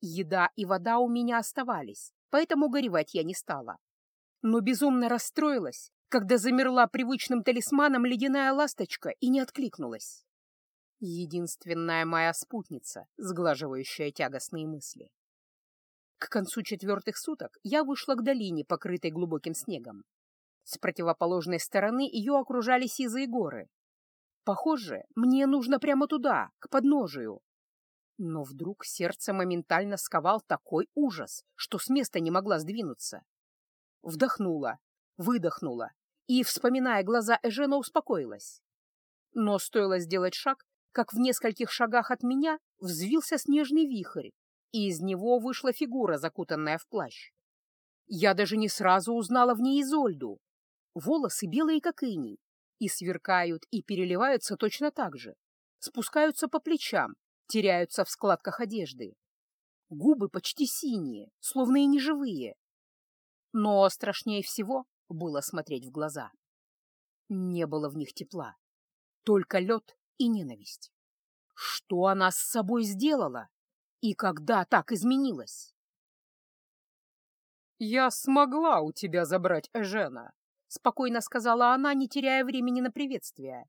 Speaker 1: Еда и вода у меня оставались, поэтому горевать я не стала. Но безумно расстроилась, когда замерла привычным талисманом ледяная ласточка и не откликнулась. Единственная моя спутница, сглаживающая тягостные мысли. К концу четвертых суток я вышла к долине, покрытой глубоким снегом. С противоположной стороны ее окружали сизые горы. Похоже, мне нужно прямо туда, к подножию. Но вдруг сердце моментально сковал такой ужас, что с места не могла сдвинуться. Вдохнула, выдохнула и, вспоминая глаза Эжена, успокоилась. Но стоило сделать шаг, как в нескольких шагах от меня взвился снежный вихрь, и из него вышла фигура, закутанная в плащ. Я даже не сразу узнала в ней Изольду. Волосы белые, как иней, и сверкают, и переливаются точно так же. Спускаются по плечам, теряются в складках одежды. Губы почти синие, словно и неживые. Но страшнее всего было смотреть в глаза. Не было в них тепла, только лед и ненависть. Что она с собой сделала? И когда так изменилась?
Speaker 2: «Я смогла у тебя забрать Эжена», — спокойно сказала она, не теряя времени на приветствие.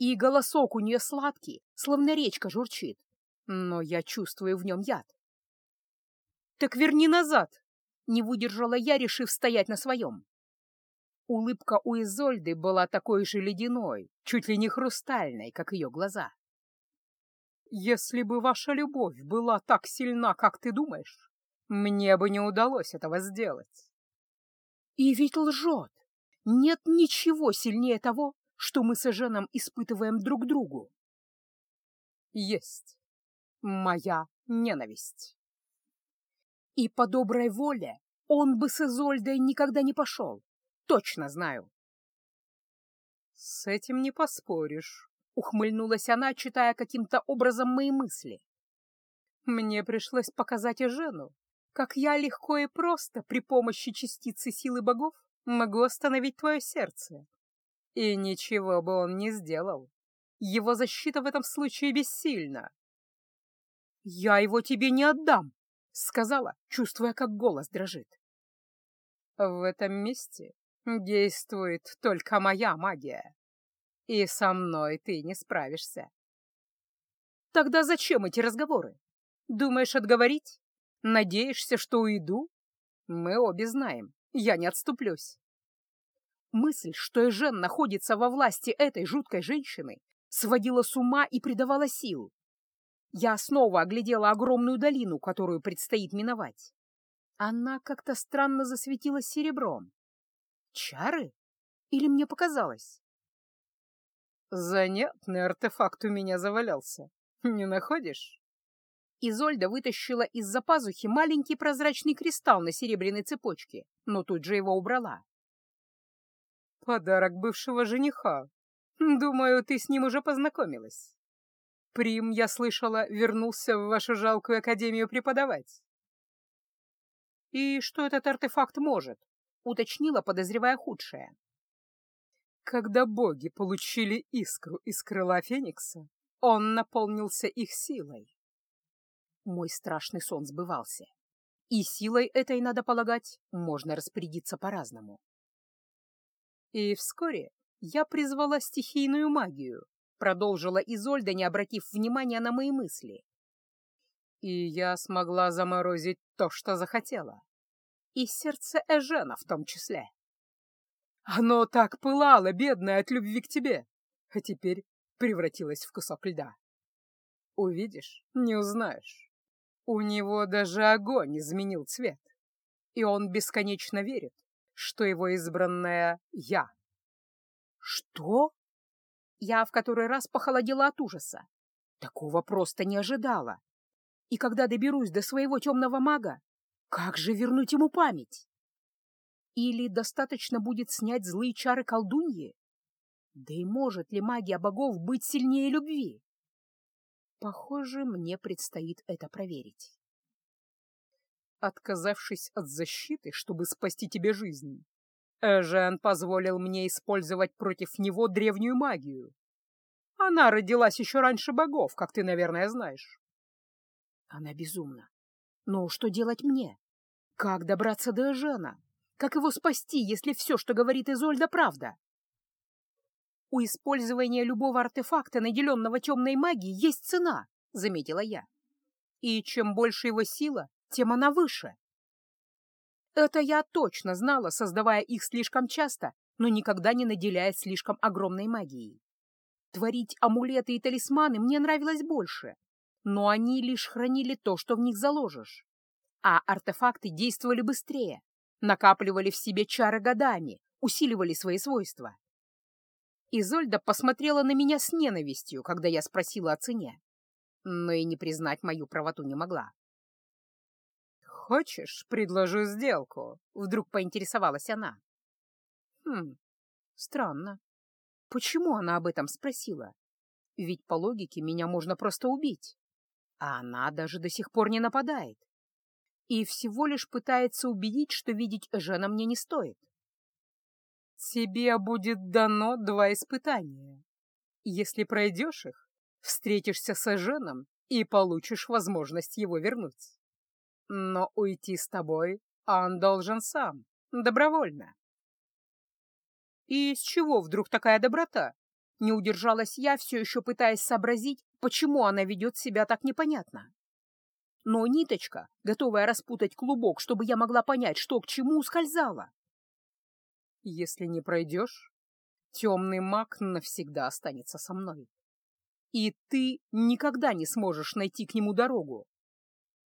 Speaker 2: И голосок у нее сладкий, словно речка журчит, но я чувствую в нем яд. «Так верни назад!» — не выдержала я, решив стоять на своем. Улыбка у Изольды была такой же ледяной, чуть ли не хрустальной, как ее глаза. «Если бы ваша любовь была так сильна, как ты думаешь, мне бы не удалось этого сделать».
Speaker 1: И ведь лжет. Нет ничего сильнее того, что мы с Эженом испытываем друг другу.
Speaker 2: Есть моя ненависть.
Speaker 1: И по доброй воле он бы с Изольдой никогда не пошел. Точно знаю.
Speaker 2: С этим не поспоришь.
Speaker 1: Ухмыльнулась она, читая каким-то образом мои мысли.
Speaker 2: Мне пришлось показать Эжену, как я легко и просто при помощи частицы силы богов могу остановить твое сердце. И ничего бы он не сделал. Его защита в этом случае бессильна.
Speaker 1: «Я его тебе не отдам», — сказала, чувствуя, как голос дрожит.
Speaker 2: «В этом месте действует только моя магия и со мной ты не справишься.
Speaker 1: Тогда зачем эти разговоры? Думаешь отговорить? Надеешься, что уйду? Мы обе знаем, я не отступлюсь. Мысль, что Эжен находится во власти этой жуткой женщины, сводила с ума и придавала сил. Я снова оглядела огромную долину, которую предстоит миновать. Она как-то странно засветилась серебром. Чары? Или мне показалось?
Speaker 2: Занятный артефакт у меня завалялся. Не находишь?
Speaker 1: Изольда вытащила из-за пазухи маленький прозрачный кристалл на серебряной цепочке, но тут же его убрала.
Speaker 2: Подарок бывшего жениха. Думаю, ты с ним уже познакомилась. Прим, я слышала, вернулся в вашу жалкую академию преподавать.
Speaker 1: И что этот артефакт может? Уточнила, подозревая худшее.
Speaker 2: Когда боги получили искру из крыла Феникса, он наполнился их силой.
Speaker 1: Мой страшный сон сбывался. И силой этой, надо полагать, можно распорядиться по-разному.
Speaker 2: И вскоре я призвала стихийную магию, продолжила Изольда, не обратив внимания на мои мысли. И я смогла заморозить то, что захотела. И сердце Эжена в том числе. Оно так пылало, бедное, от любви к тебе, а теперь превратилось в кусок льда. Увидишь, не узнаешь. У него даже огонь изменил цвет, и он бесконечно верит, что его избранная — я.
Speaker 1: Что? Я в который раз похолодела от ужаса. Такого просто не ожидала. И когда доберусь до своего темного мага, Как же вернуть ему память? Или достаточно будет снять злые чары колдуньи? Да и может ли магия богов быть сильнее любви? Похоже, мне предстоит это проверить.
Speaker 2: Отказавшись от защиты, чтобы спасти тебе жизнь, Эжен позволил мне использовать против него древнюю магию. Она родилась еще раньше богов, как ты, наверное, знаешь.
Speaker 1: Она безумна. Но что делать мне? Как добраться до Эжена? Как его спасти, если все, что говорит Изольда, правда? У использования любого артефакта, наделенного темной магией, есть цена, — заметила я. И чем больше его сила, тем она выше. Это я точно знала, создавая их слишком часто, но никогда не наделяя слишком огромной магией. Творить амулеты и талисманы мне нравилось больше, но они лишь хранили то, что в них заложишь. А артефакты действовали быстрее, накапливали в себе чары годами, усиливали свои свойства. Изольда посмотрела на меня с ненавистью, когда я спросила о цене, но и не признать мою правоту не могла.
Speaker 2: «Хочешь, предложу сделку?» — вдруг поинтересовалась она.
Speaker 1: «Хм, странно. Почему она об этом спросила? Ведь по логике меня можно просто убить. А она даже до сих пор не нападает. И всего лишь пытается убедить, что видеть Эжена мне не стоит.
Speaker 2: Тебе будет дано два испытания. Если пройдешь их, встретишься с Эженом и получишь возможность его вернуть. Но уйти с тобой он должен сам, добровольно.
Speaker 1: И с чего вдруг такая доброта? Не удержалась я, все еще пытаясь сообразить, почему она ведет себя так непонятно. Но ниточка, готовая распутать клубок, чтобы я могла понять, что к чему, ускользала.
Speaker 2: Если не пройдешь, темный маг навсегда останется со мной. И ты никогда не сможешь найти к нему дорогу.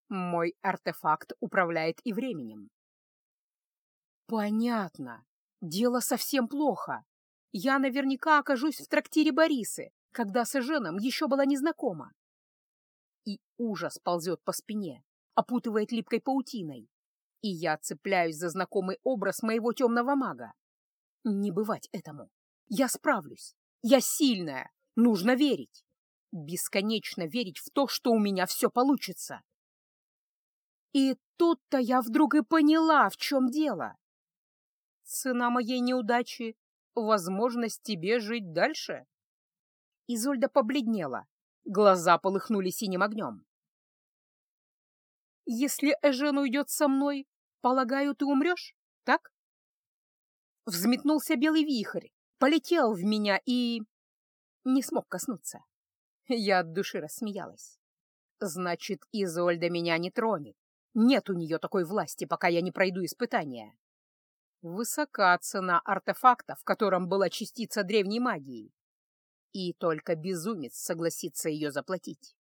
Speaker 2: Мой артефакт управляет и временем.
Speaker 1: Понятно. Дело совсем плохо. Я наверняка окажусь в трактире Борисы, когда с Эженом еще была незнакома. И ужас ползет по спине, опутывает липкой паутиной. И я цепляюсь за знакомый образ моего темного мага. Не бывать этому. Я справлюсь. Я сильная. Нужно верить. Бесконечно верить в то, что у меня все получится. И тут-то я вдруг и поняла, в чем дело. Цена моей неудачи — возможность тебе жить дальше. Изольда побледнела. Глаза полыхнули синим огнем. Если Эжен уйдет со мной, полагаю, ты умрешь, так? Взметнулся белый вихрь, полетел в меня и... не смог коснуться. Я от души рассмеялась. Значит, Изольда меня не тронет. Нет у нее такой власти, пока я не пройду испытания. Высока цена артефакта, в котором была частица древней магии. И только безумец согласится ее заплатить.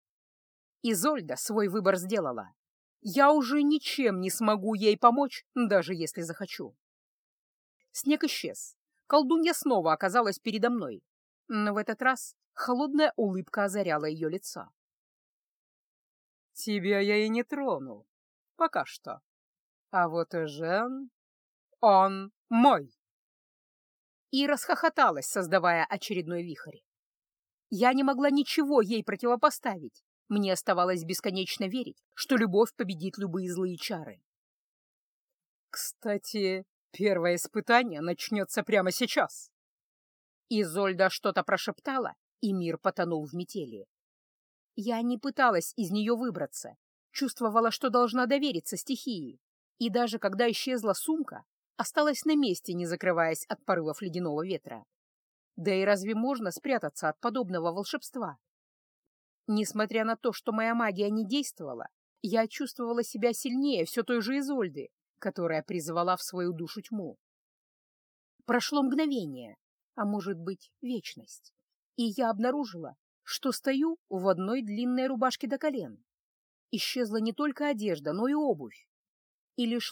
Speaker 1: Изольда свой выбор сделала. Я уже ничем не смогу ей помочь, даже если захочу. Снег исчез. Колдунья снова оказалась передо мной. Но в этот раз холодная улыбка озаряла ее лицо.
Speaker 2: «Тебя я и не тронул. Пока что. А вот и. Он мой!»
Speaker 1: И расхохоталась, создавая очередной вихрь. Я не могла ничего ей противопоставить. Мне оставалось бесконечно верить, что любовь победит любые злые чары.
Speaker 2: «Кстати, Первое испытание начнется прямо сейчас.
Speaker 1: Изольда что-то прошептала, и мир потонул в метели. Я не пыталась из нее выбраться, чувствовала, что должна довериться стихии, и даже когда исчезла сумка, осталась на месте, не закрываясь от порывов ледяного ветра. Да и разве можно спрятаться от подобного волшебства? Несмотря на то, что моя магия не действовала, я чувствовала себя сильнее все той же Изольды, которая призвала в свою душу тьму. Прошло мгновение, а может быть, вечность, и я обнаружила, что стою в одной длинной рубашке до колен. Исчезла не только одежда, но и обувь. И лишь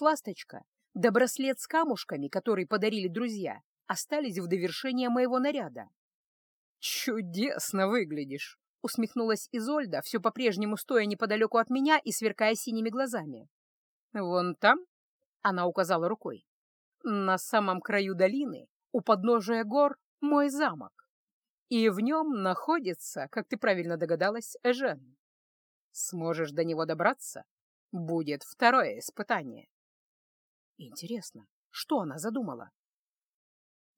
Speaker 1: да браслет с камушками, который подарили друзья, остались в довершение моего наряда.
Speaker 2: «Чудесно выглядишь!» — усмехнулась Изольда, все по-прежнему стоя неподалеку от меня и сверкая синими глазами.
Speaker 1: Вон там, — она указала рукой, — на самом краю долины, у подножия гор, мой замок. И в нем находится, как ты правильно догадалась, Эжен. Сможешь до него добраться? Будет второе испытание. Интересно, что она задумала?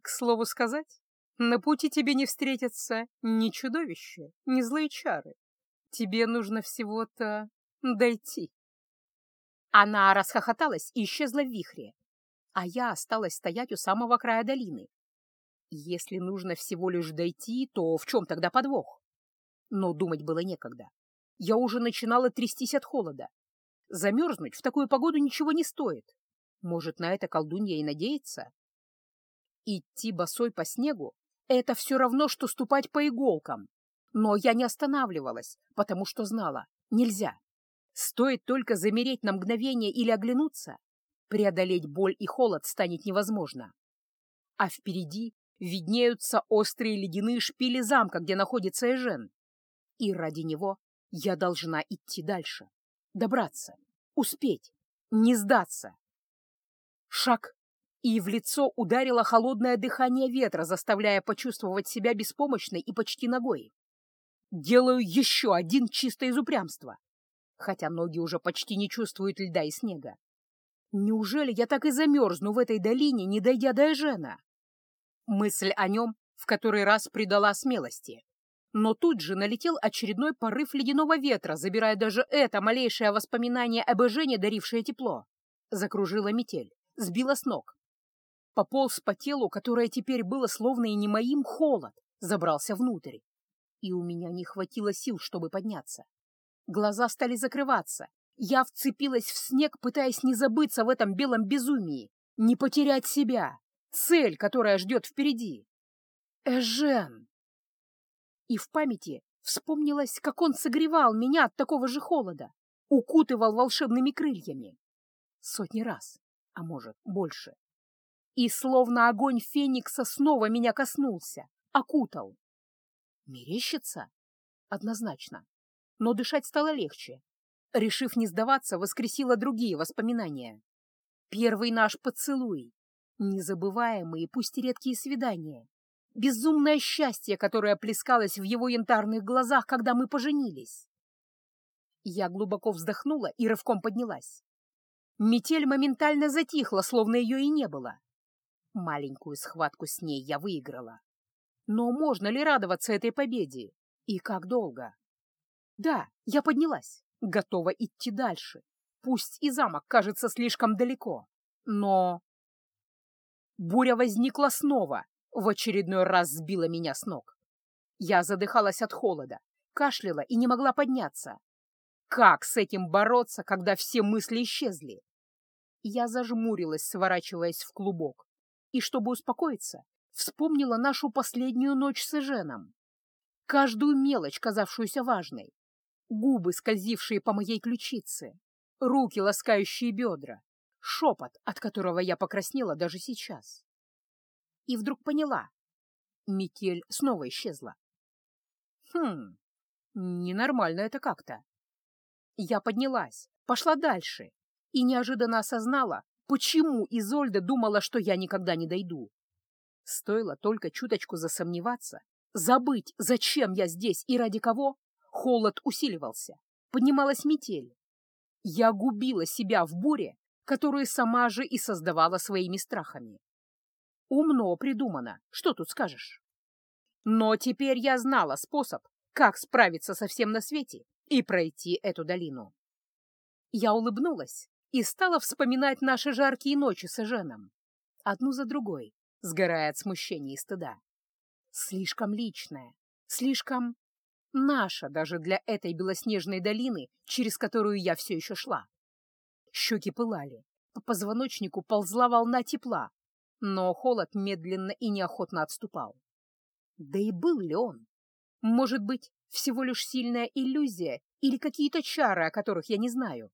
Speaker 1: К слову сказать, на пути тебе не встретятся ни чудовища, ни злые чары. Тебе нужно всего-то дойти. Она расхохоталась и исчезла в вихре, а я осталась стоять у самого края долины. Если нужно всего лишь дойти, то в чем тогда подвох? Но думать было некогда. Я уже начинала трястись от холода. Замерзнуть в такую погоду ничего не стоит. Может, на это колдунья и надеется? Идти босой по снегу — это все равно, что ступать по иголкам. Но я не останавливалась, потому что знала — нельзя. Стоит только замереть на мгновение или оглянуться, преодолеть боль и холод станет невозможно. А впереди виднеются острые ледяные шпили замка, где находится Эжен. И ради него я должна идти дальше, добраться, успеть, не сдаться. Шаг, и в лицо ударило холодное дыхание ветра, заставляя почувствовать себя беспомощной и почти ногой. Делаю еще один чисто из упрямства, хотя ноги уже почти не чувствуют льда и снега. Неужели я так и замерзну в этой долине, не дойдя до Эжена? Мысль о нем в который раз придала смелости. Но тут же налетел очередной порыв ледяного ветра, забирая даже это малейшее воспоминание об Эжене, дарившее тепло. Закружила метель, сбила с ног. Пополз по телу, которое теперь было словно и не моим, холод, забрался внутрь. И у меня не хватило сил, чтобы подняться. Глаза стали закрываться. Я вцепилась в снег, пытаясь не забыться в этом белом безумии, не потерять себя цель, которая ждет впереди. Эжен! И в памяти вспомнилось, как он согревал меня от такого же холода, укутывал волшебными крыльями. Сотни раз, а может, больше. И словно огонь феникса снова меня коснулся, окутал. Мерещится? Однозначно. Но дышать стало легче. Решив не сдаваться, воскресила другие воспоминания. Первый наш поцелуй, Незабываемые, пусть и редкие свидания. Безумное счастье, которое плескалось в его янтарных глазах, когда мы поженились. Я глубоко вздохнула и рывком поднялась. Метель моментально затихла, словно ее и не было. Маленькую схватку с ней я выиграла. Но можно ли радоваться этой победе? И как долго? Да, я поднялась, готова идти дальше. Пусть и замок кажется слишком далеко. Но Буря возникла снова, в очередной раз сбила меня с ног. Я задыхалась от холода, кашляла и не могла подняться. Как с этим бороться, когда все мысли исчезли? Я зажмурилась, сворачиваясь в клубок, и, чтобы успокоиться, вспомнила нашу последнюю ночь с Эженом. Каждую мелочь, казавшуюся важной. Губы, скользившие по моей ключице, руки, ласкающие бедра, шепот, от которого я покраснела даже сейчас. И вдруг поняла. Метель снова исчезла. Хм, ненормально это как-то. Я поднялась, пошла дальше и неожиданно осознала, почему Изольда думала, что я никогда не дойду. Стоило только чуточку засомневаться, забыть, зачем я здесь и ради кого, холод усиливался, поднималась метель. Я губила себя в буре которую сама же и создавала своими страхами. Умно придумано, что тут скажешь? Но теперь я знала способ, как справиться со всем на свете и пройти эту долину. Я улыбнулась и стала вспоминать наши жаркие ночи с Эженом. Одну за другой, сгорая от смущения и стыда. Слишком личное, слишком наша даже для этой белоснежной долины, через которую я все еще шла. Щеки пылали, по позвоночнику ползла волна тепла, но холод медленно и неохотно отступал. Да и был ли он? Может быть, всего лишь сильная иллюзия или какие-то чары, о которых я не знаю?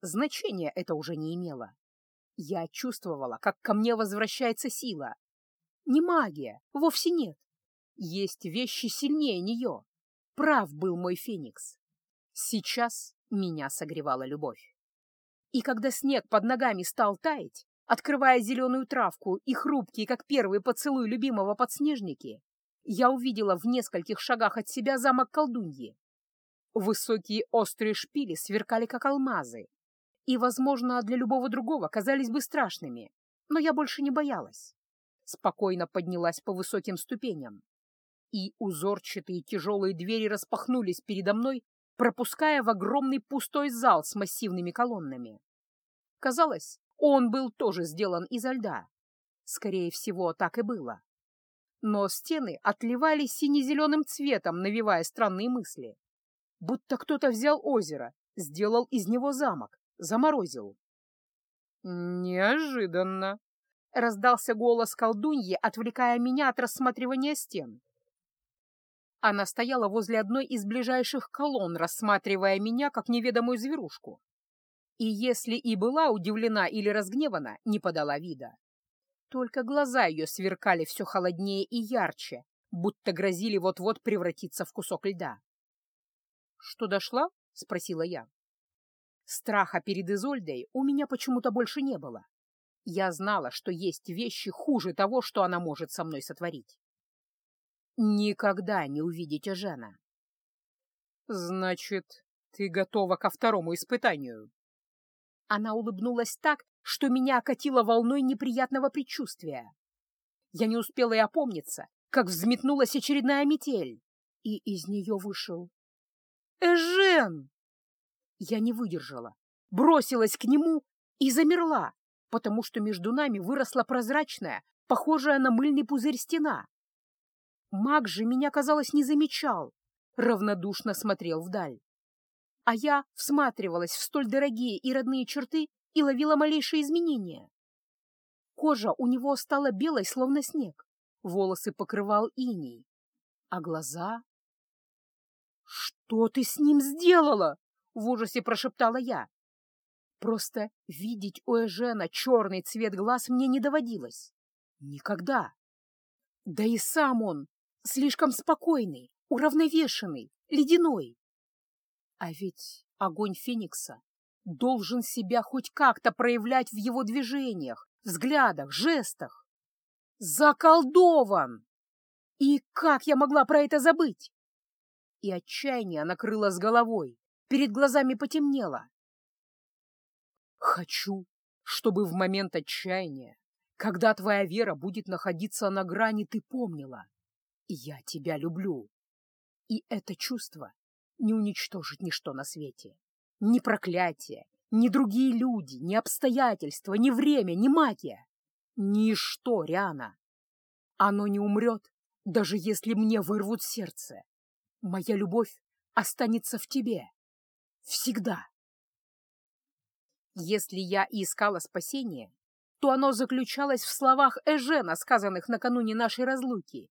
Speaker 1: Значения это уже не имело. Я чувствовала, как ко мне возвращается сила. Не магия, вовсе нет. Есть вещи сильнее нее. Прав был мой феникс. Сейчас меня согревала любовь. И когда снег под ногами стал таять, открывая зеленую травку и хрупкие, как первый поцелуй любимого подснежники, я увидела в нескольких шагах от себя замок колдуньи. Высокие острые шпили сверкали, как алмазы, и, возможно, для любого другого казались бы страшными, но я больше не боялась. Спокойно поднялась по высоким ступеням, и узорчатые тяжелые двери распахнулись передо мной, пропуская в огромный пустой зал с массивными колоннами. Казалось, он был тоже сделан изо льда. Скорее всего, так и было. Но стены отливали сине-зеленым цветом, навевая странные мысли. Будто кто-то взял озеро, сделал из него замок, заморозил.
Speaker 2: «Неожиданно!» — раздался голос колдуньи, отвлекая меня от рассматривания стен.
Speaker 1: Она стояла возле одной из ближайших колонн, рассматривая меня как неведомую зверушку. И если и была удивлена или разгневана, не подала вида. Только глаза ее сверкали все холоднее и ярче, будто грозили вот-вот превратиться в кусок льда. «Что дошла?» — спросила я. Страха перед Изольдой у меня почему-то больше не было. Я знала, что есть вещи хуже того, что она может со мной сотворить. Никогда не увидите Жена.
Speaker 2: Значит, ты готова ко второму испытанию?
Speaker 1: Она улыбнулась так, что меня окатило волной неприятного предчувствия. Я не успела и опомниться, как взметнулась очередная метель, и из нее вышел Эжен! Я не выдержала, бросилась к нему и замерла, потому что между нами выросла прозрачная, похожая на мыльный пузырь стена. Маг же меня, казалось, не замечал, равнодушно смотрел вдаль. А я всматривалась в столь дорогие и родные черты и ловила малейшие изменения. Кожа у него стала белой, словно снег, волосы покрывал иней, а глаза... «Что ты с ним сделала?» в ужасе прошептала я. Просто видеть у Эжена черный цвет глаз мне не доводилось. Никогда. Да и сам он слишком спокойный, уравновешенный, ледяной. А ведь огонь Феникса должен себя хоть как-то проявлять в его движениях, взглядах, жестах. Заколдован! И как я могла про это забыть? И отчаяние накрыло с головой. Перед глазами потемнело. Хочу, чтобы в момент отчаяния, когда твоя вера будет находиться на грани, ты помнила. Я тебя люблю. И это чувство не уничтожит ничто на свете. Ни проклятие, ни другие люди, ни обстоятельства, ни время, ни магия. Ничто, Риана. Оно не умрет, даже если мне вырвут сердце. Моя любовь останется в тебе. Всегда. Если я и искала спасение, то оно заключалось в словах Эжена, сказанных накануне нашей разлуки.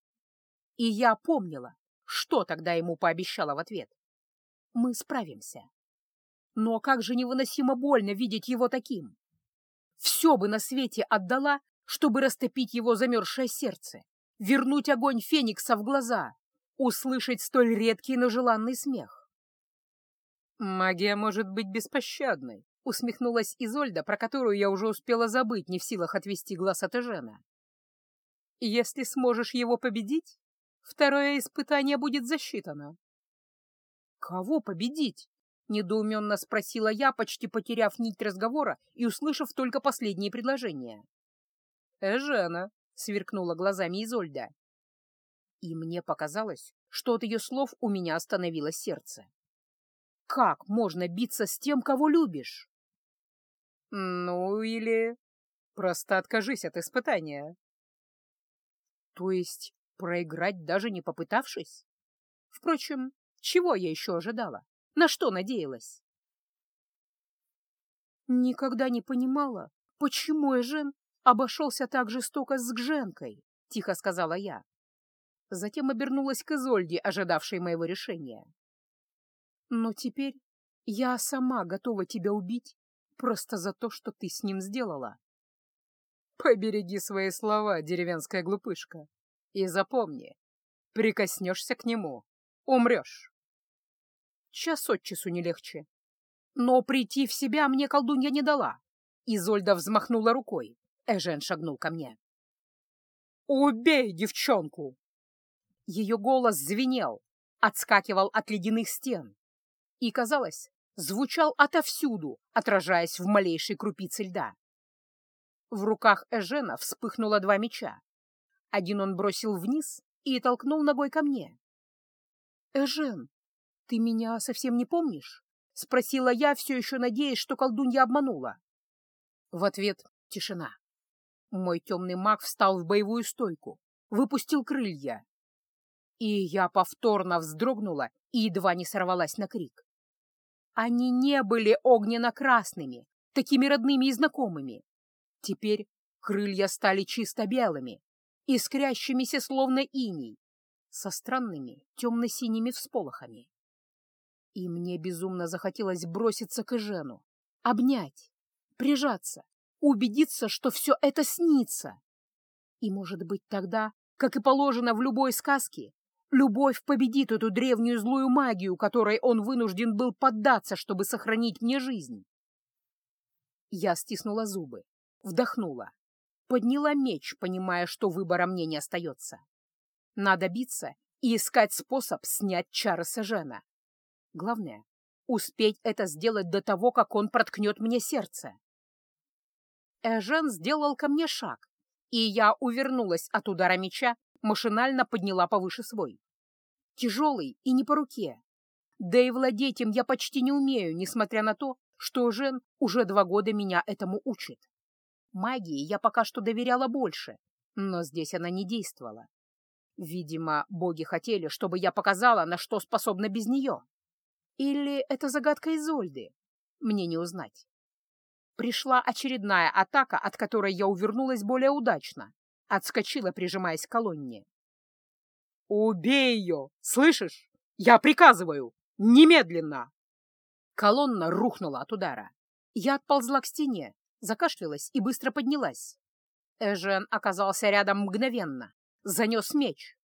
Speaker 1: И я помнила, что тогда ему пообещала в ответ. Мы справимся. Но как же невыносимо больно видеть его таким. Все бы на свете отдала, чтобы растопить его замерзшее сердце, вернуть огонь Феникса в глаза, услышать столь редкий, но желанный смех.
Speaker 2: «Магия может быть беспощадной», — усмехнулась Изольда, про которую я уже успела забыть, не в силах отвести глаз от Эжена. «Если сможешь его победить, второе испытание будет засчитано».
Speaker 1: «Кого победить?» — недоуменно спросила я, почти потеряв нить разговора и услышав только последние предложения.
Speaker 2: «Эжена», — сверкнула глазами Изольда.
Speaker 1: И мне показалось, что от ее слов у меня остановилось сердце. Как можно биться с тем, кого любишь?
Speaker 2: Ну, или просто откажись от испытания.
Speaker 1: То есть проиграть, даже не попытавшись? Впрочем, чего я еще ожидала? На что надеялась? Никогда не понимала, почему Эжен обошелся так жестоко с Гженкой, — тихо сказала я. Затем обернулась к Изольде, ожидавшей моего решения. Но теперь я сама готова тебя убить просто за то, что ты с ним сделала.
Speaker 2: Побереги свои слова, деревенская глупышка, и запомни, прикоснешься к нему — умрешь.
Speaker 1: Час от часу не легче. Но прийти в себя мне колдунья не дала. Изольда взмахнула рукой. Эжен шагнул ко мне.
Speaker 2: «Убей девчонку!»
Speaker 1: Ее голос звенел, отскакивал от ледяных стен и, казалось, звучал отовсюду, отражаясь в малейшей крупице льда. В руках Эжена вспыхнуло два меча. Один он бросил вниз и толкнул ногой ко мне. «Эжен, ты меня совсем не помнишь?» — спросила я, все еще надеясь, что колдунья обманула. В ответ тишина. Мой темный маг встал в боевую стойку, выпустил крылья. И я повторно вздрогнула и едва не сорвалась на крик. Они не были огненно-красными, такими родными и знакомыми. Теперь крылья стали чисто белыми, искрящимися словно иней, со странными темно-синими всполохами. И мне безумно захотелось броситься к Эжену, обнять, прижаться, убедиться, что все это снится. И, может быть, тогда, как и положено в любой сказке, любовь победит эту древнюю злую магию, которой он вынужден был поддаться, чтобы сохранить мне жизнь. Я стиснула зубы, вдохнула, подняла меч, понимая, что выбора мне не остается. Надо биться и искать способ снять чары Сажена. Главное — успеть это сделать до того, как он проткнет мне сердце. Эжен сделал ко мне шаг, и я увернулась от удара меча, машинально подняла повыше свой. Тяжелый и не по руке. Да и владеть им я почти не умею, несмотря на то, что Жен уже два года меня этому учит. Магии я пока что доверяла больше, но здесь она не действовала. Видимо, боги хотели, чтобы я показала, на что способна без нее. Или это загадка Изольды? Мне не узнать. Пришла очередная атака, от которой я увернулась более удачно. Отскочила, прижимаясь к колонне. «Убей ее! Слышишь? Я приказываю! Немедленно!» Колонна рухнула от удара. Я отползла к стене, закашлялась и быстро поднялась. Эжен оказался рядом мгновенно, занес меч.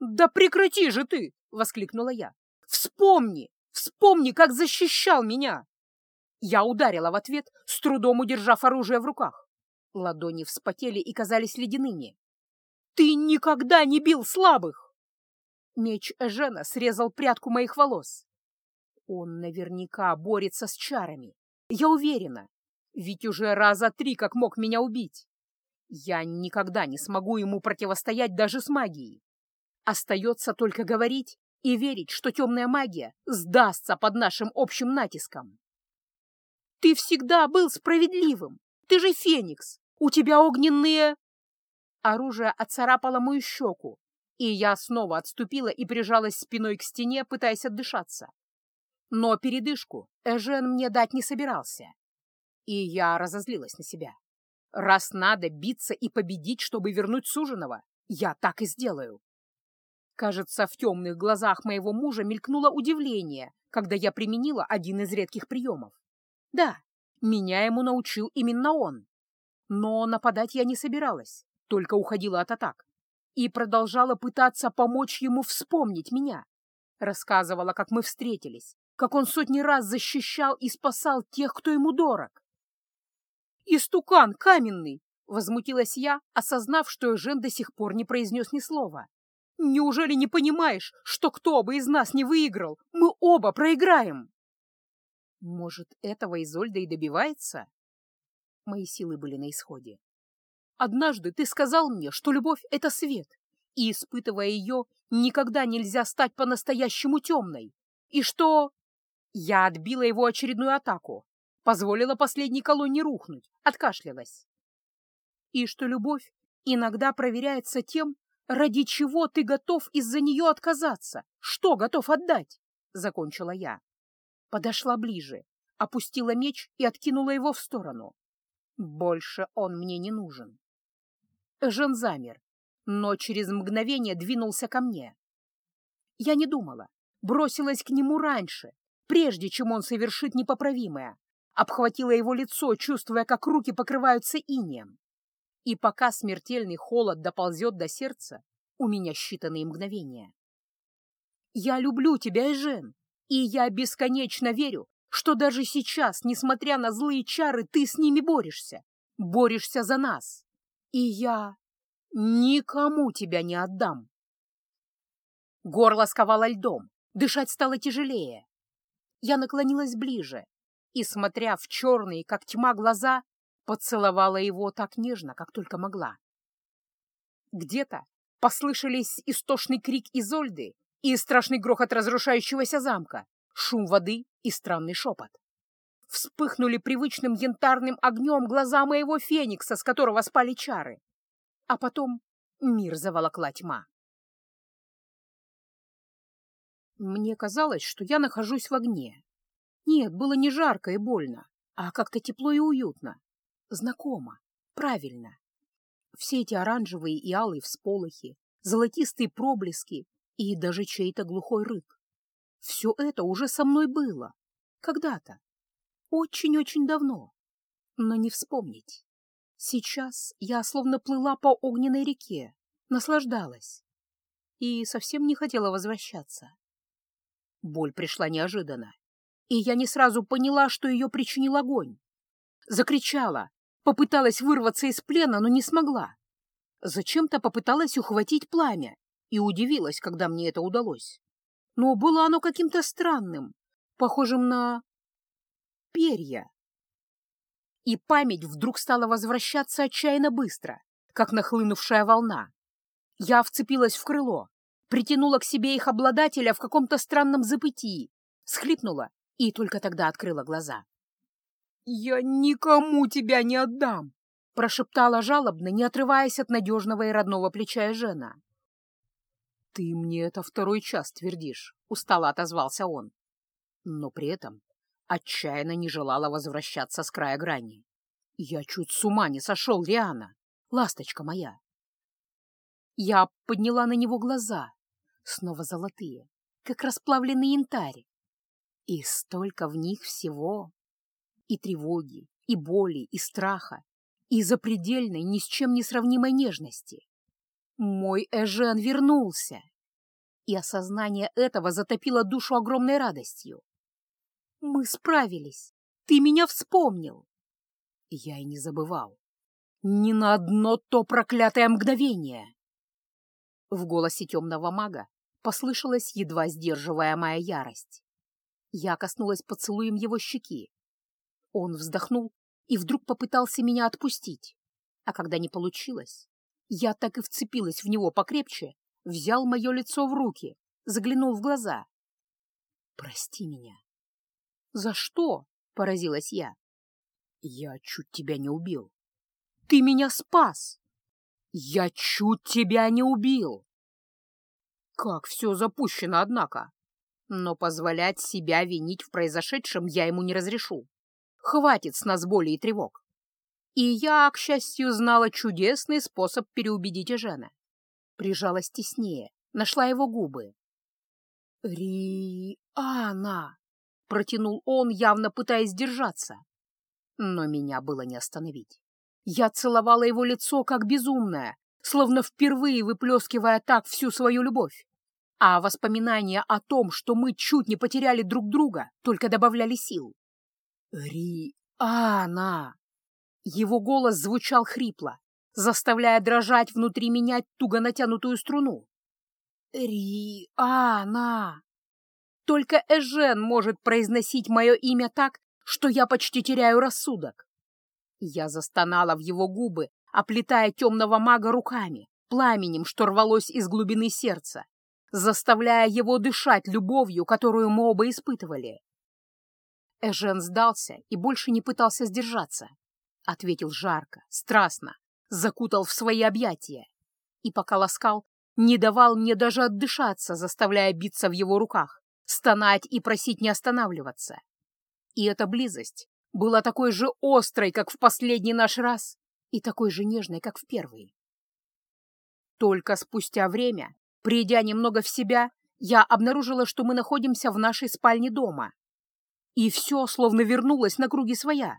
Speaker 1: «Да прекрати же ты!» — воскликнула я. «Вспомни! Вспомни, как защищал меня!» Я ударила в ответ, с трудом удержав оружие в руках. Ладони вспотели и казались ледяными. «Ты никогда не бил слабых!» Меч Эжена срезал прядку моих волос. Он наверняка борется с чарами. Я уверена. Ведь уже раза три как мог меня убить. Я никогда не смогу ему противостоять даже с магией. Остается только говорить и верить, что темная магия сдастся под нашим общим натиском. Ты всегда был справедливым. Ты же Феникс. У тебя огненные...» Оружие отцарапало мою щеку, и я снова отступила и прижалась спиной к стене, пытаясь отдышаться. Но передышку Эжен мне дать не собирался. И я разозлилась на себя. Раз надо биться и победить, чтобы вернуть суженого, я так и сделаю. Кажется, в темных глазах моего мужа мелькнуло удивление, когда я применила один из редких приемов. Да, меня ему научил именно он. Но нападать я не собиралась, только уходила от атак. И продолжала пытаться помочь ему вспомнить меня. Рассказывала, как мы встретились, как он сотни раз защищал и спасал тех, кто ему дорог. «Истукан каменный!» — возмутилась я, осознав, что Жен до сих пор не произнес ни слова. «Неужели не понимаешь, что кто бы из нас не выиграл, мы оба проиграем?» Может, этого Изольда и добивается? Мои силы были на исходе. Однажды ты сказал мне, что любовь — это свет, и, испытывая ее, никогда нельзя стать по-настоящему темной, и что... Я отбила его очередную атаку, позволила последней колонне рухнуть, откашлялась. И что любовь иногда проверяется тем, ради чего ты готов из-за нее отказаться, что готов отдать, — закончила я. Подошла ближе, опустила меч и откинула его в сторону. Больше он мне не нужен. Жен замер, но через мгновение двинулся ко мне. Я не думала, бросилась к нему раньше, прежде чем он совершит непоправимое, обхватила его лицо, чувствуя, как руки покрываются инеем. И пока смертельный холод доползет до сердца, у меня считанные мгновения. «Я люблю тебя, Эжен, и я бесконечно верю, что даже сейчас, несмотря на злые чары, ты с ними борешься, борешься за нас. И я никому тебя не отдам. Горло сковало льдом, дышать стало тяжелее. Я наклонилась ближе и, смотря в черные, как тьма, глаза, поцеловала его так нежно, как только могла. Где-то послышались истошный крик Изольды и страшный грохот разрушающегося замка, шум воды и странный шепот. Вспыхнули привычным янтарным огнем глаза моего феникса, с которого спали чары. А потом мир заволокла тьма. Мне казалось, что я нахожусь в огне. Нет, было не жарко и больно, а как-то тепло и уютно. Знакомо, правильно. Все эти оранжевые и алые всполохи, золотистые проблески и даже чей-то глухой рык. Все это уже со мной было. Когда-то. Очень-очень давно. Но не вспомнить. Сейчас я словно плыла по огненной реке, наслаждалась. И совсем не хотела возвращаться. Боль пришла неожиданно, и я не сразу поняла, что ее причинил огонь. Закричала, попыталась вырваться из плена, но не смогла. Зачем-то попыталась ухватить пламя и удивилась, когда мне это удалось. Но было оно каким-то странным, похожим на перья. И память вдруг стала возвращаться отчаянно быстро, как нахлынувшая волна. Я вцепилась в крыло, притянула к себе их обладателя в каком-то странном забытии, схлипнула и только тогда открыла глаза. «Я никому тебя не отдам!» — прошептала жалобно, не отрываясь от надежного и родного плеча Жена. «Ты мне это второй час твердишь», — устало отозвался он. Но при этом отчаянно не желала возвращаться с края грани. «Я чуть с ума не сошел, Риана, ласточка моя!» Я подняла на него глаза, снова золотые, как расплавленный янтарь. И столько в них всего. И тревоги, и боли, и страха, и запредельной, ни с чем не сравнимой нежности. Мой Эжен вернулся. И осознание этого затопило душу огромной радостью. Мы справились. Ты меня вспомнил. Я и не забывал. Ни на одно то проклятое мгновение. В голосе темного мага послышалась едва сдерживаемая ярость. Я коснулась поцелуем его щеки. Он вздохнул и вдруг попытался меня отпустить. А когда не получилось, я так и вцепилась в него покрепче, взял мое лицо в руки, заглянул в глаза. «Прости меня». «За что?» — поразилась я. «Я чуть тебя не убил». «Ты меня спас!» «Я чуть тебя не убил!» Как все запущено, однако! Но позволять себя винить в произошедшем я ему не разрешу. Хватит с нас боли и тревог. И я, к счастью, знала чудесный способ переубедить Эжена. Прижалась теснее, нашла его губы. «Ри-ана!» — протянул он, явно пытаясь держаться. Но меня было не остановить. Я целовала его лицо, как безумная, словно впервые выплескивая так всю свою любовь. А воспоминания о том, что мы чуть не потеряли друг друга, только добавляли сил. «Ри-ана!» Его голос звучал хрипло, заставляя дрожать внутри меня туго натянутую струну. «Ри-ана!» Только Эжен может произносить мое имя так, что я почти теряю рассудок. Я застонала в его губы, оплетая темного мага руками, пламенем, что рвалось из глубины сердца, заставляя его дышать любовью, которую мы оба испытывали. Эжен сдался и больше не пытался сдержаться. Ответил жарко, страстно, закутал в свои объятия. И пока ласкал, не давал мне даже отдышаться, заставляя биться в его руках, стонать и просить не останавливаться. И эта близость была такой же острой, как в последний наш раз, и такой же нежной, как в первый. Только спустя время, придя немного в себя, я обнаружила, что мы находимся в нашей спальне дома. И все словно вернулось на круги своя.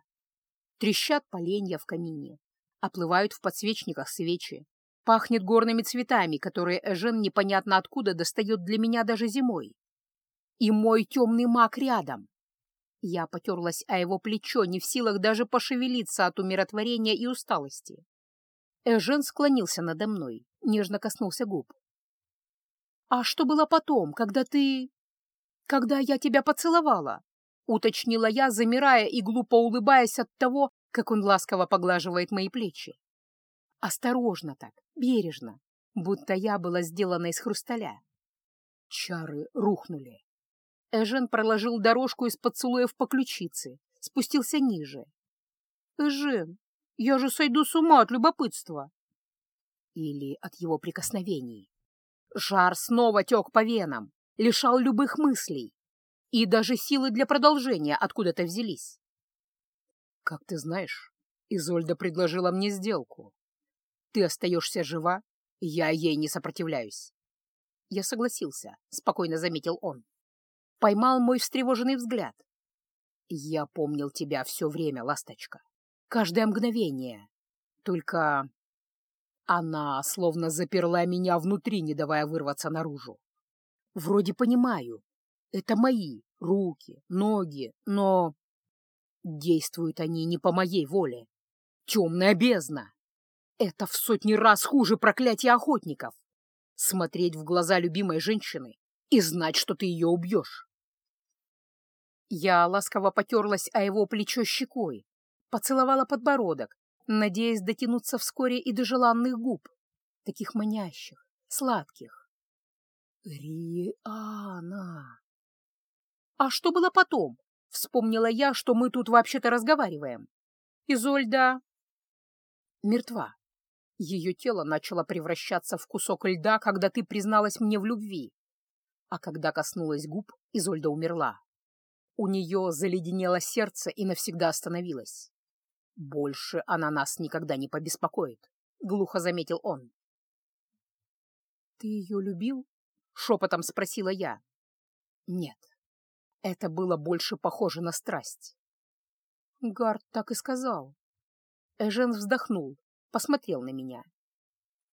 Speaker 1: Трещат поленья в камине, оплывают в подсвечниках свечи, пахнет горными цветами, которые Эжен непонятно откуда достает для меня даже зимой. И мой темный маг рядом. Я потерлась о его плечо, не в силах даже пошевелиться от умиротворения и усталости. Эжен склонился надо мной, нежно коснулся губ. «А что было потом, когда ты... когда я тебя поцеловала?» — уточнила я, замирая и глупо улыбаясь от того, как он ласково поглаживает мои плечи. Осторожно так, бережно, будто я была сделана из хрусталя. Чары рухнули. Эжен проложил дорожку из поцелуев по ключице, спустился ниже. «Эжен, я же сойду с ума от любопытства!» Или от его прикосновений. Жар снова тек по венам, лишал любых мыслей, и даже силы для продолжения откуда-то взялись. «Как ты знаешь, Изольда предложила мне сделку. Ты остаешься жива, я ей не сопротивляюсь». Я согласился, спокойно заметил он. Поймал мой встревоженный взгляд. Я помнил тебя все время, ласточка. Каждое мгновение. Только она словно заперла меня внутри, не давая вырваться наружу. Вроде понимаю, это мои руки, ноги, но... Действуют они не по моей воле. Темная бездна. Это в сотни раз хуже проклятия охотников. Смотреть в глаза любимой женщины и знать, что ты ее убьешь. Я ласково потерлась о его плечо щекой, поцеловала подбородок, надеясь дотянуться вскоре и до желанных губ, таких манящих, сладких. Риана! А что было потом? Вспомнила я, что мы тут вообще-то разговариваем. Изольда мертва. Ее тело начало превращаться в кусок льда, когда ты призналась мне в любви. А когда коснулась губ, Изольда умерла. У нее заледенело сердце и навсегда остановилось. «Больше она нас никогда не побеспокоит», — глухо заметил он. «Ты ее любил?» — шепотом спросила я. «Нет, это было больше похоже на страсть». Гард так и сказал. Эжен вздохнул, посмотрел на меня.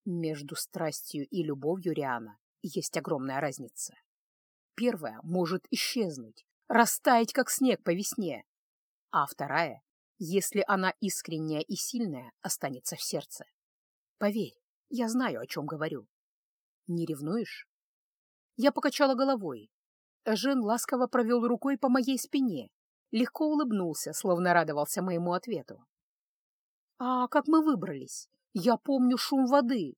Speaker 1: Между страстью и любовью Риана есть огромная разница. Первая может исчезнуть, растаять, как снег по весне, а вторая если она искренняя и сильная, останется в сердце. Поверь, я знаю, о чем говорю. Не ревнуешь? Я покачала головой. Жен ласково провел рукой по моей спине, легко улыбнулся, словно радовался моему ответу. «А как мы выбрались? Я помню шум воды».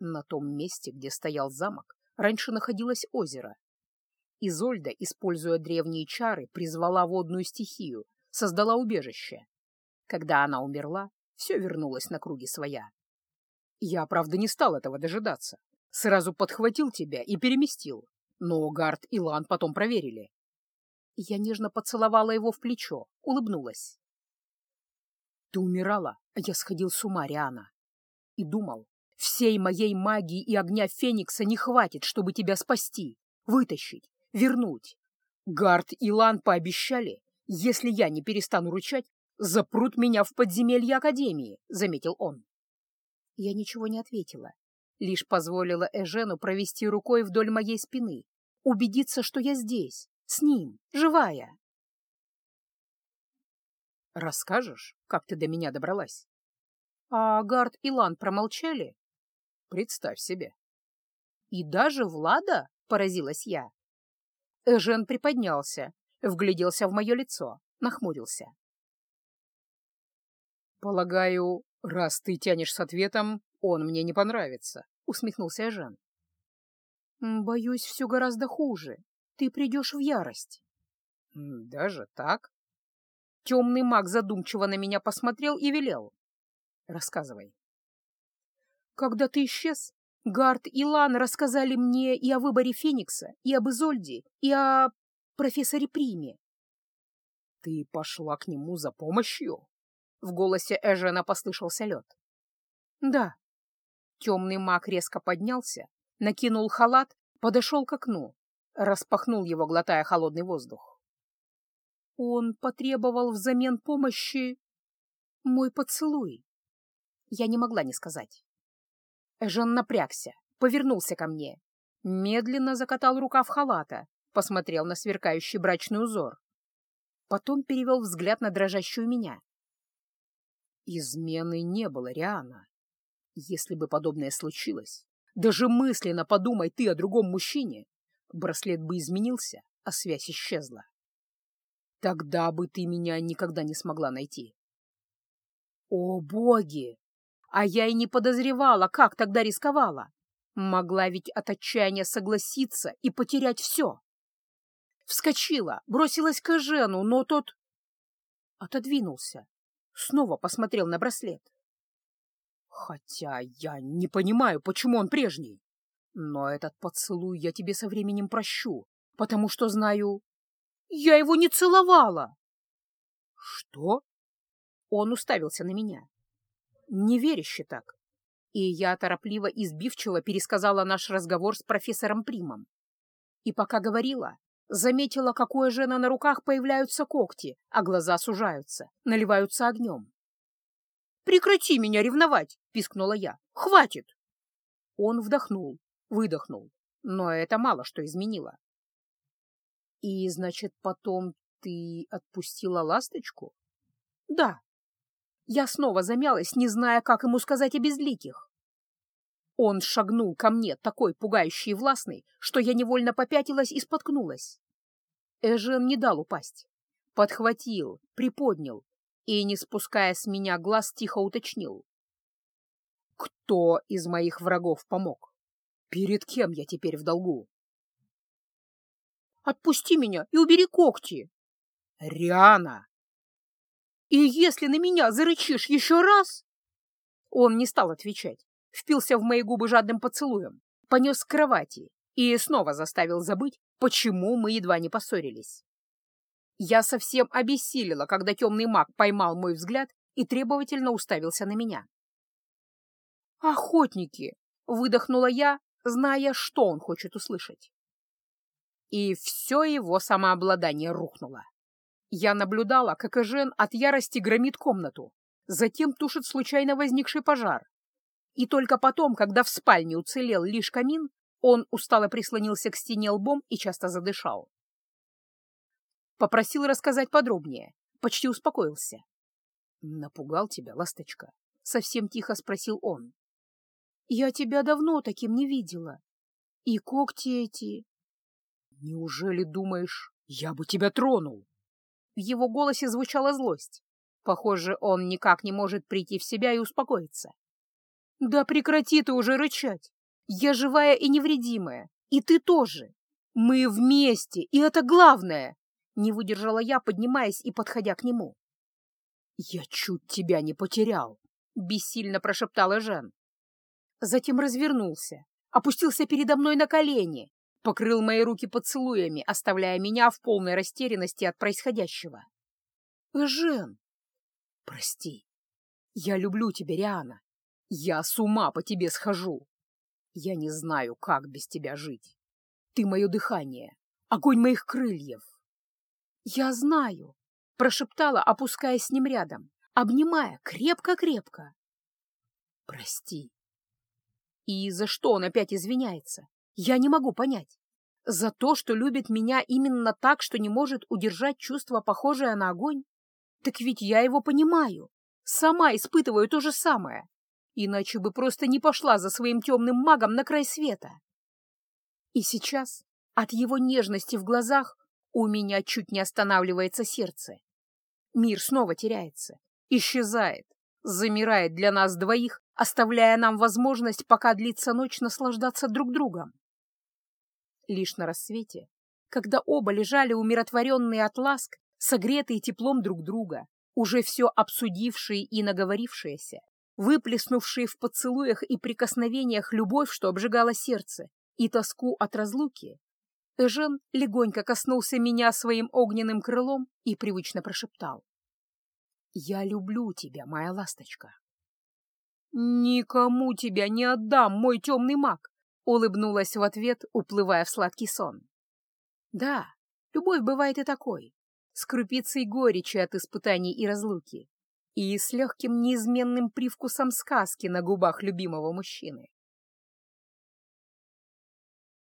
Speaker 1: На том месте, где стоял замок, раньше находилось озеро. Изольда, используя древние чары, призвала водную стихию, создала убежище. Когда она умерла, все вернулось на круги своя. Я, правда, не стал этого дожидаться. Сразу подхватил тебя и переместил. Но Гард и Лан потом проверили. Я нежно поцеловала его в плечо, улыбнулась. Ты умирала, а я сходил с ума, Риана. И думал, всей моей магии и огня Феникса не хватит, чтобы тебя спасти, вытащить, вернуть. Гард и Лан пообещали, если я не перестану рычать, запрут меня в подземелье Академии», — заметил он. Я ничего не ответила, лишь позволила Эжену провести рукой вдоль моей спины, убедиться, что я здесь, с ним, живая. «Расскажешь, как ты до меня добралась?» «А Гард и Лан промолчали?» «Представь себе». «И даже Влада?» — поразилась я. Эжен приподнялся, вгляделся в мое лицо, нахмурился.
Speaker 2: «Полагаю, раз ты тянешь с ответом, он мне не понравится», — усмехнулся Жан.
Speaker 1: «Боюсь, все гораздо хуже. Ты придешь в ярость».
Speaker 2: «Даже так?»
Speaker 1: Темный маг задумчиво на меня посмотрел и велел. «Рассказывай». «Когда ты исчез, Гард и Лан рассказали мне и о выборе Феникса, и об Изольде, и о профессоре Приме.
Speaker 2: — Ты пошла к нему за помощью?
Speaker 1: — в голосе Эжена послышался лед. — Да. Темный маг резко поднялся, накинул халат, подошел к окну, распахнул его, глотая холодный воздух. Он потребовал взамен помощи мой поцелуй. Я не могла не сказать. Эжен напрягся, повернулся ко мне, медленно закатал рукав халата, посмотрел на сверкающий брачный узор. Потом перевел взгляд на дрожащую меня.
Speaker 2: Измены не было, Риана. Если бы подобное случилось, даже мысленно подумай ты о другом мужчине, браслет бы изменился, а связь исчезла. Тогда бы ты меня никогда не смогла найти.
Speaker 1: О, боги! А я и не подозревала, как тогда рисковала. Могла ведь от отчаяния согласиться и потерять все. Вскочила, бросилась к Жену, но тот отодвинулся, снова посмотрел на браслет.
Speaker 2: Хотя я не понимаю, почему он прежний. Но этот поцелуй я тебе со временем прощу, потому что знаю...
Speaker 1: Я его не целовала!
Speaker 2: Что?
Speaker 1: Он уставился на меня. Неверяще так. И я торопливо и сбивчиво пересказала наш разговор с профессором Примом. И пока говорила, заметила, какое жена на руках появляются когти, а глаза сужаются, наливаются огнем. «Прекрати меня ревновать!» — пискнула я. «Хватит!» Он вдохнул, выдохнул, но это мало что изменило. «И, значит, потом ты отпустила ласточку?» «Да». Я снова замялась, не зная, как ему сказать о безликих. Он шагнул ко мне, такой пугающий и властный, что я невольно попятилась и споткнулась. Эжен не дал упасть. Подхватил, приподнял и, не спуская с меня глаз, тихо уточнил. «Кто из моих врагов помог? Перед кем я теперь в долгу?» «Отпусти меня и убери когти!»
Speaker 2: «Риана!»
Speaker 1: «И если на меня зарычишь еще раз...» Он не стал отвечать, впился в мои губы жадным поцелуем, понес к кровати и снова заставил забыть, почему мы едва не поссорились. Я совсем обессилила, когда темный маг поймал мой взгляд и требовательно уставился на меня. «Охотники!» — выдохнула я, зная, что он хочет услышать. И все его самообладание рухнуло. Я наблюдала, как Эжен от ярости громит комнату, затем тушит случайно возникший пожар. И только потом, когда в спальне уцелел лишь камин, он устало прислонился к стене лбом и часто задышал. Попросил рассказать подробнее, почти успокоился. «Напугал тебя, ласточка?» — совсем тихо спросил он. «Я тебя давно таким не видела. И когти эти...» «Неужели думаешь, я бы тебя тронул?» В его голосе звучала злость. Похоже, он никак не может прийти в себя и успокоиться. «Да прекрати ты уже рычать! Я живая и невредимая, и ты тоже! Мы вместе, и это главное!» Не выдержала я, поднимаясь и подходя к нему. «Я чуть тебя не потерял!» — бессильно прошептала Жан. Затем развернулся, опустился передо мной на колени покрыл мои руки поцелуями, оставляя меня в полной растерянности от происходящего. «Жен, прости, я люблю тебя, Риана. Я с ума по тебе схожу. Я не знаю, как без тебя жить. Ты мое дыхание, огонь моих крыльев». «Я знаю», — прошептала, опускаясь с ним рядом, обнимая крепко-крепко. «Прости». И за что он опять извиняется? Я не могу понять. За то, что любит меня именно так, что не может удержать чувство, похожее на огонь? Так ведь я его понимаю. Сама испытываю то же самое. Иначе бы просто не пошла за своим темным магом на край света. И сейчас от его нежности в глазах у меня чуть не останавливается сердце. Мир снова теряется, исчезает, замирает для нас двоих, оставляя нам возможность, пока длится ночь, наслаждаться друг другом. Лишь на рассвете, когда оба лежали умиротворенные от ласк, согретые теплом друг друга, уже все обсудившие и наговорившиеся, выплеснувшие в поцелуях и прикосновениях любовь, что обжигало сердце, и тоску от разлуки, Эжен легонько коснулся меня своим огненным крылом и привычно прошептал. «Я люблю тебя, моя ласточка». «Никому тебя не отдам, мой темный маг!» Улыбнулась в ответ, уплывая в сладкий сон. Да, любовь бывает и такой, с крупицей горечи от испытаний и разлуки, и с легким неизменным привкусом сказки на губах любимого мужчины.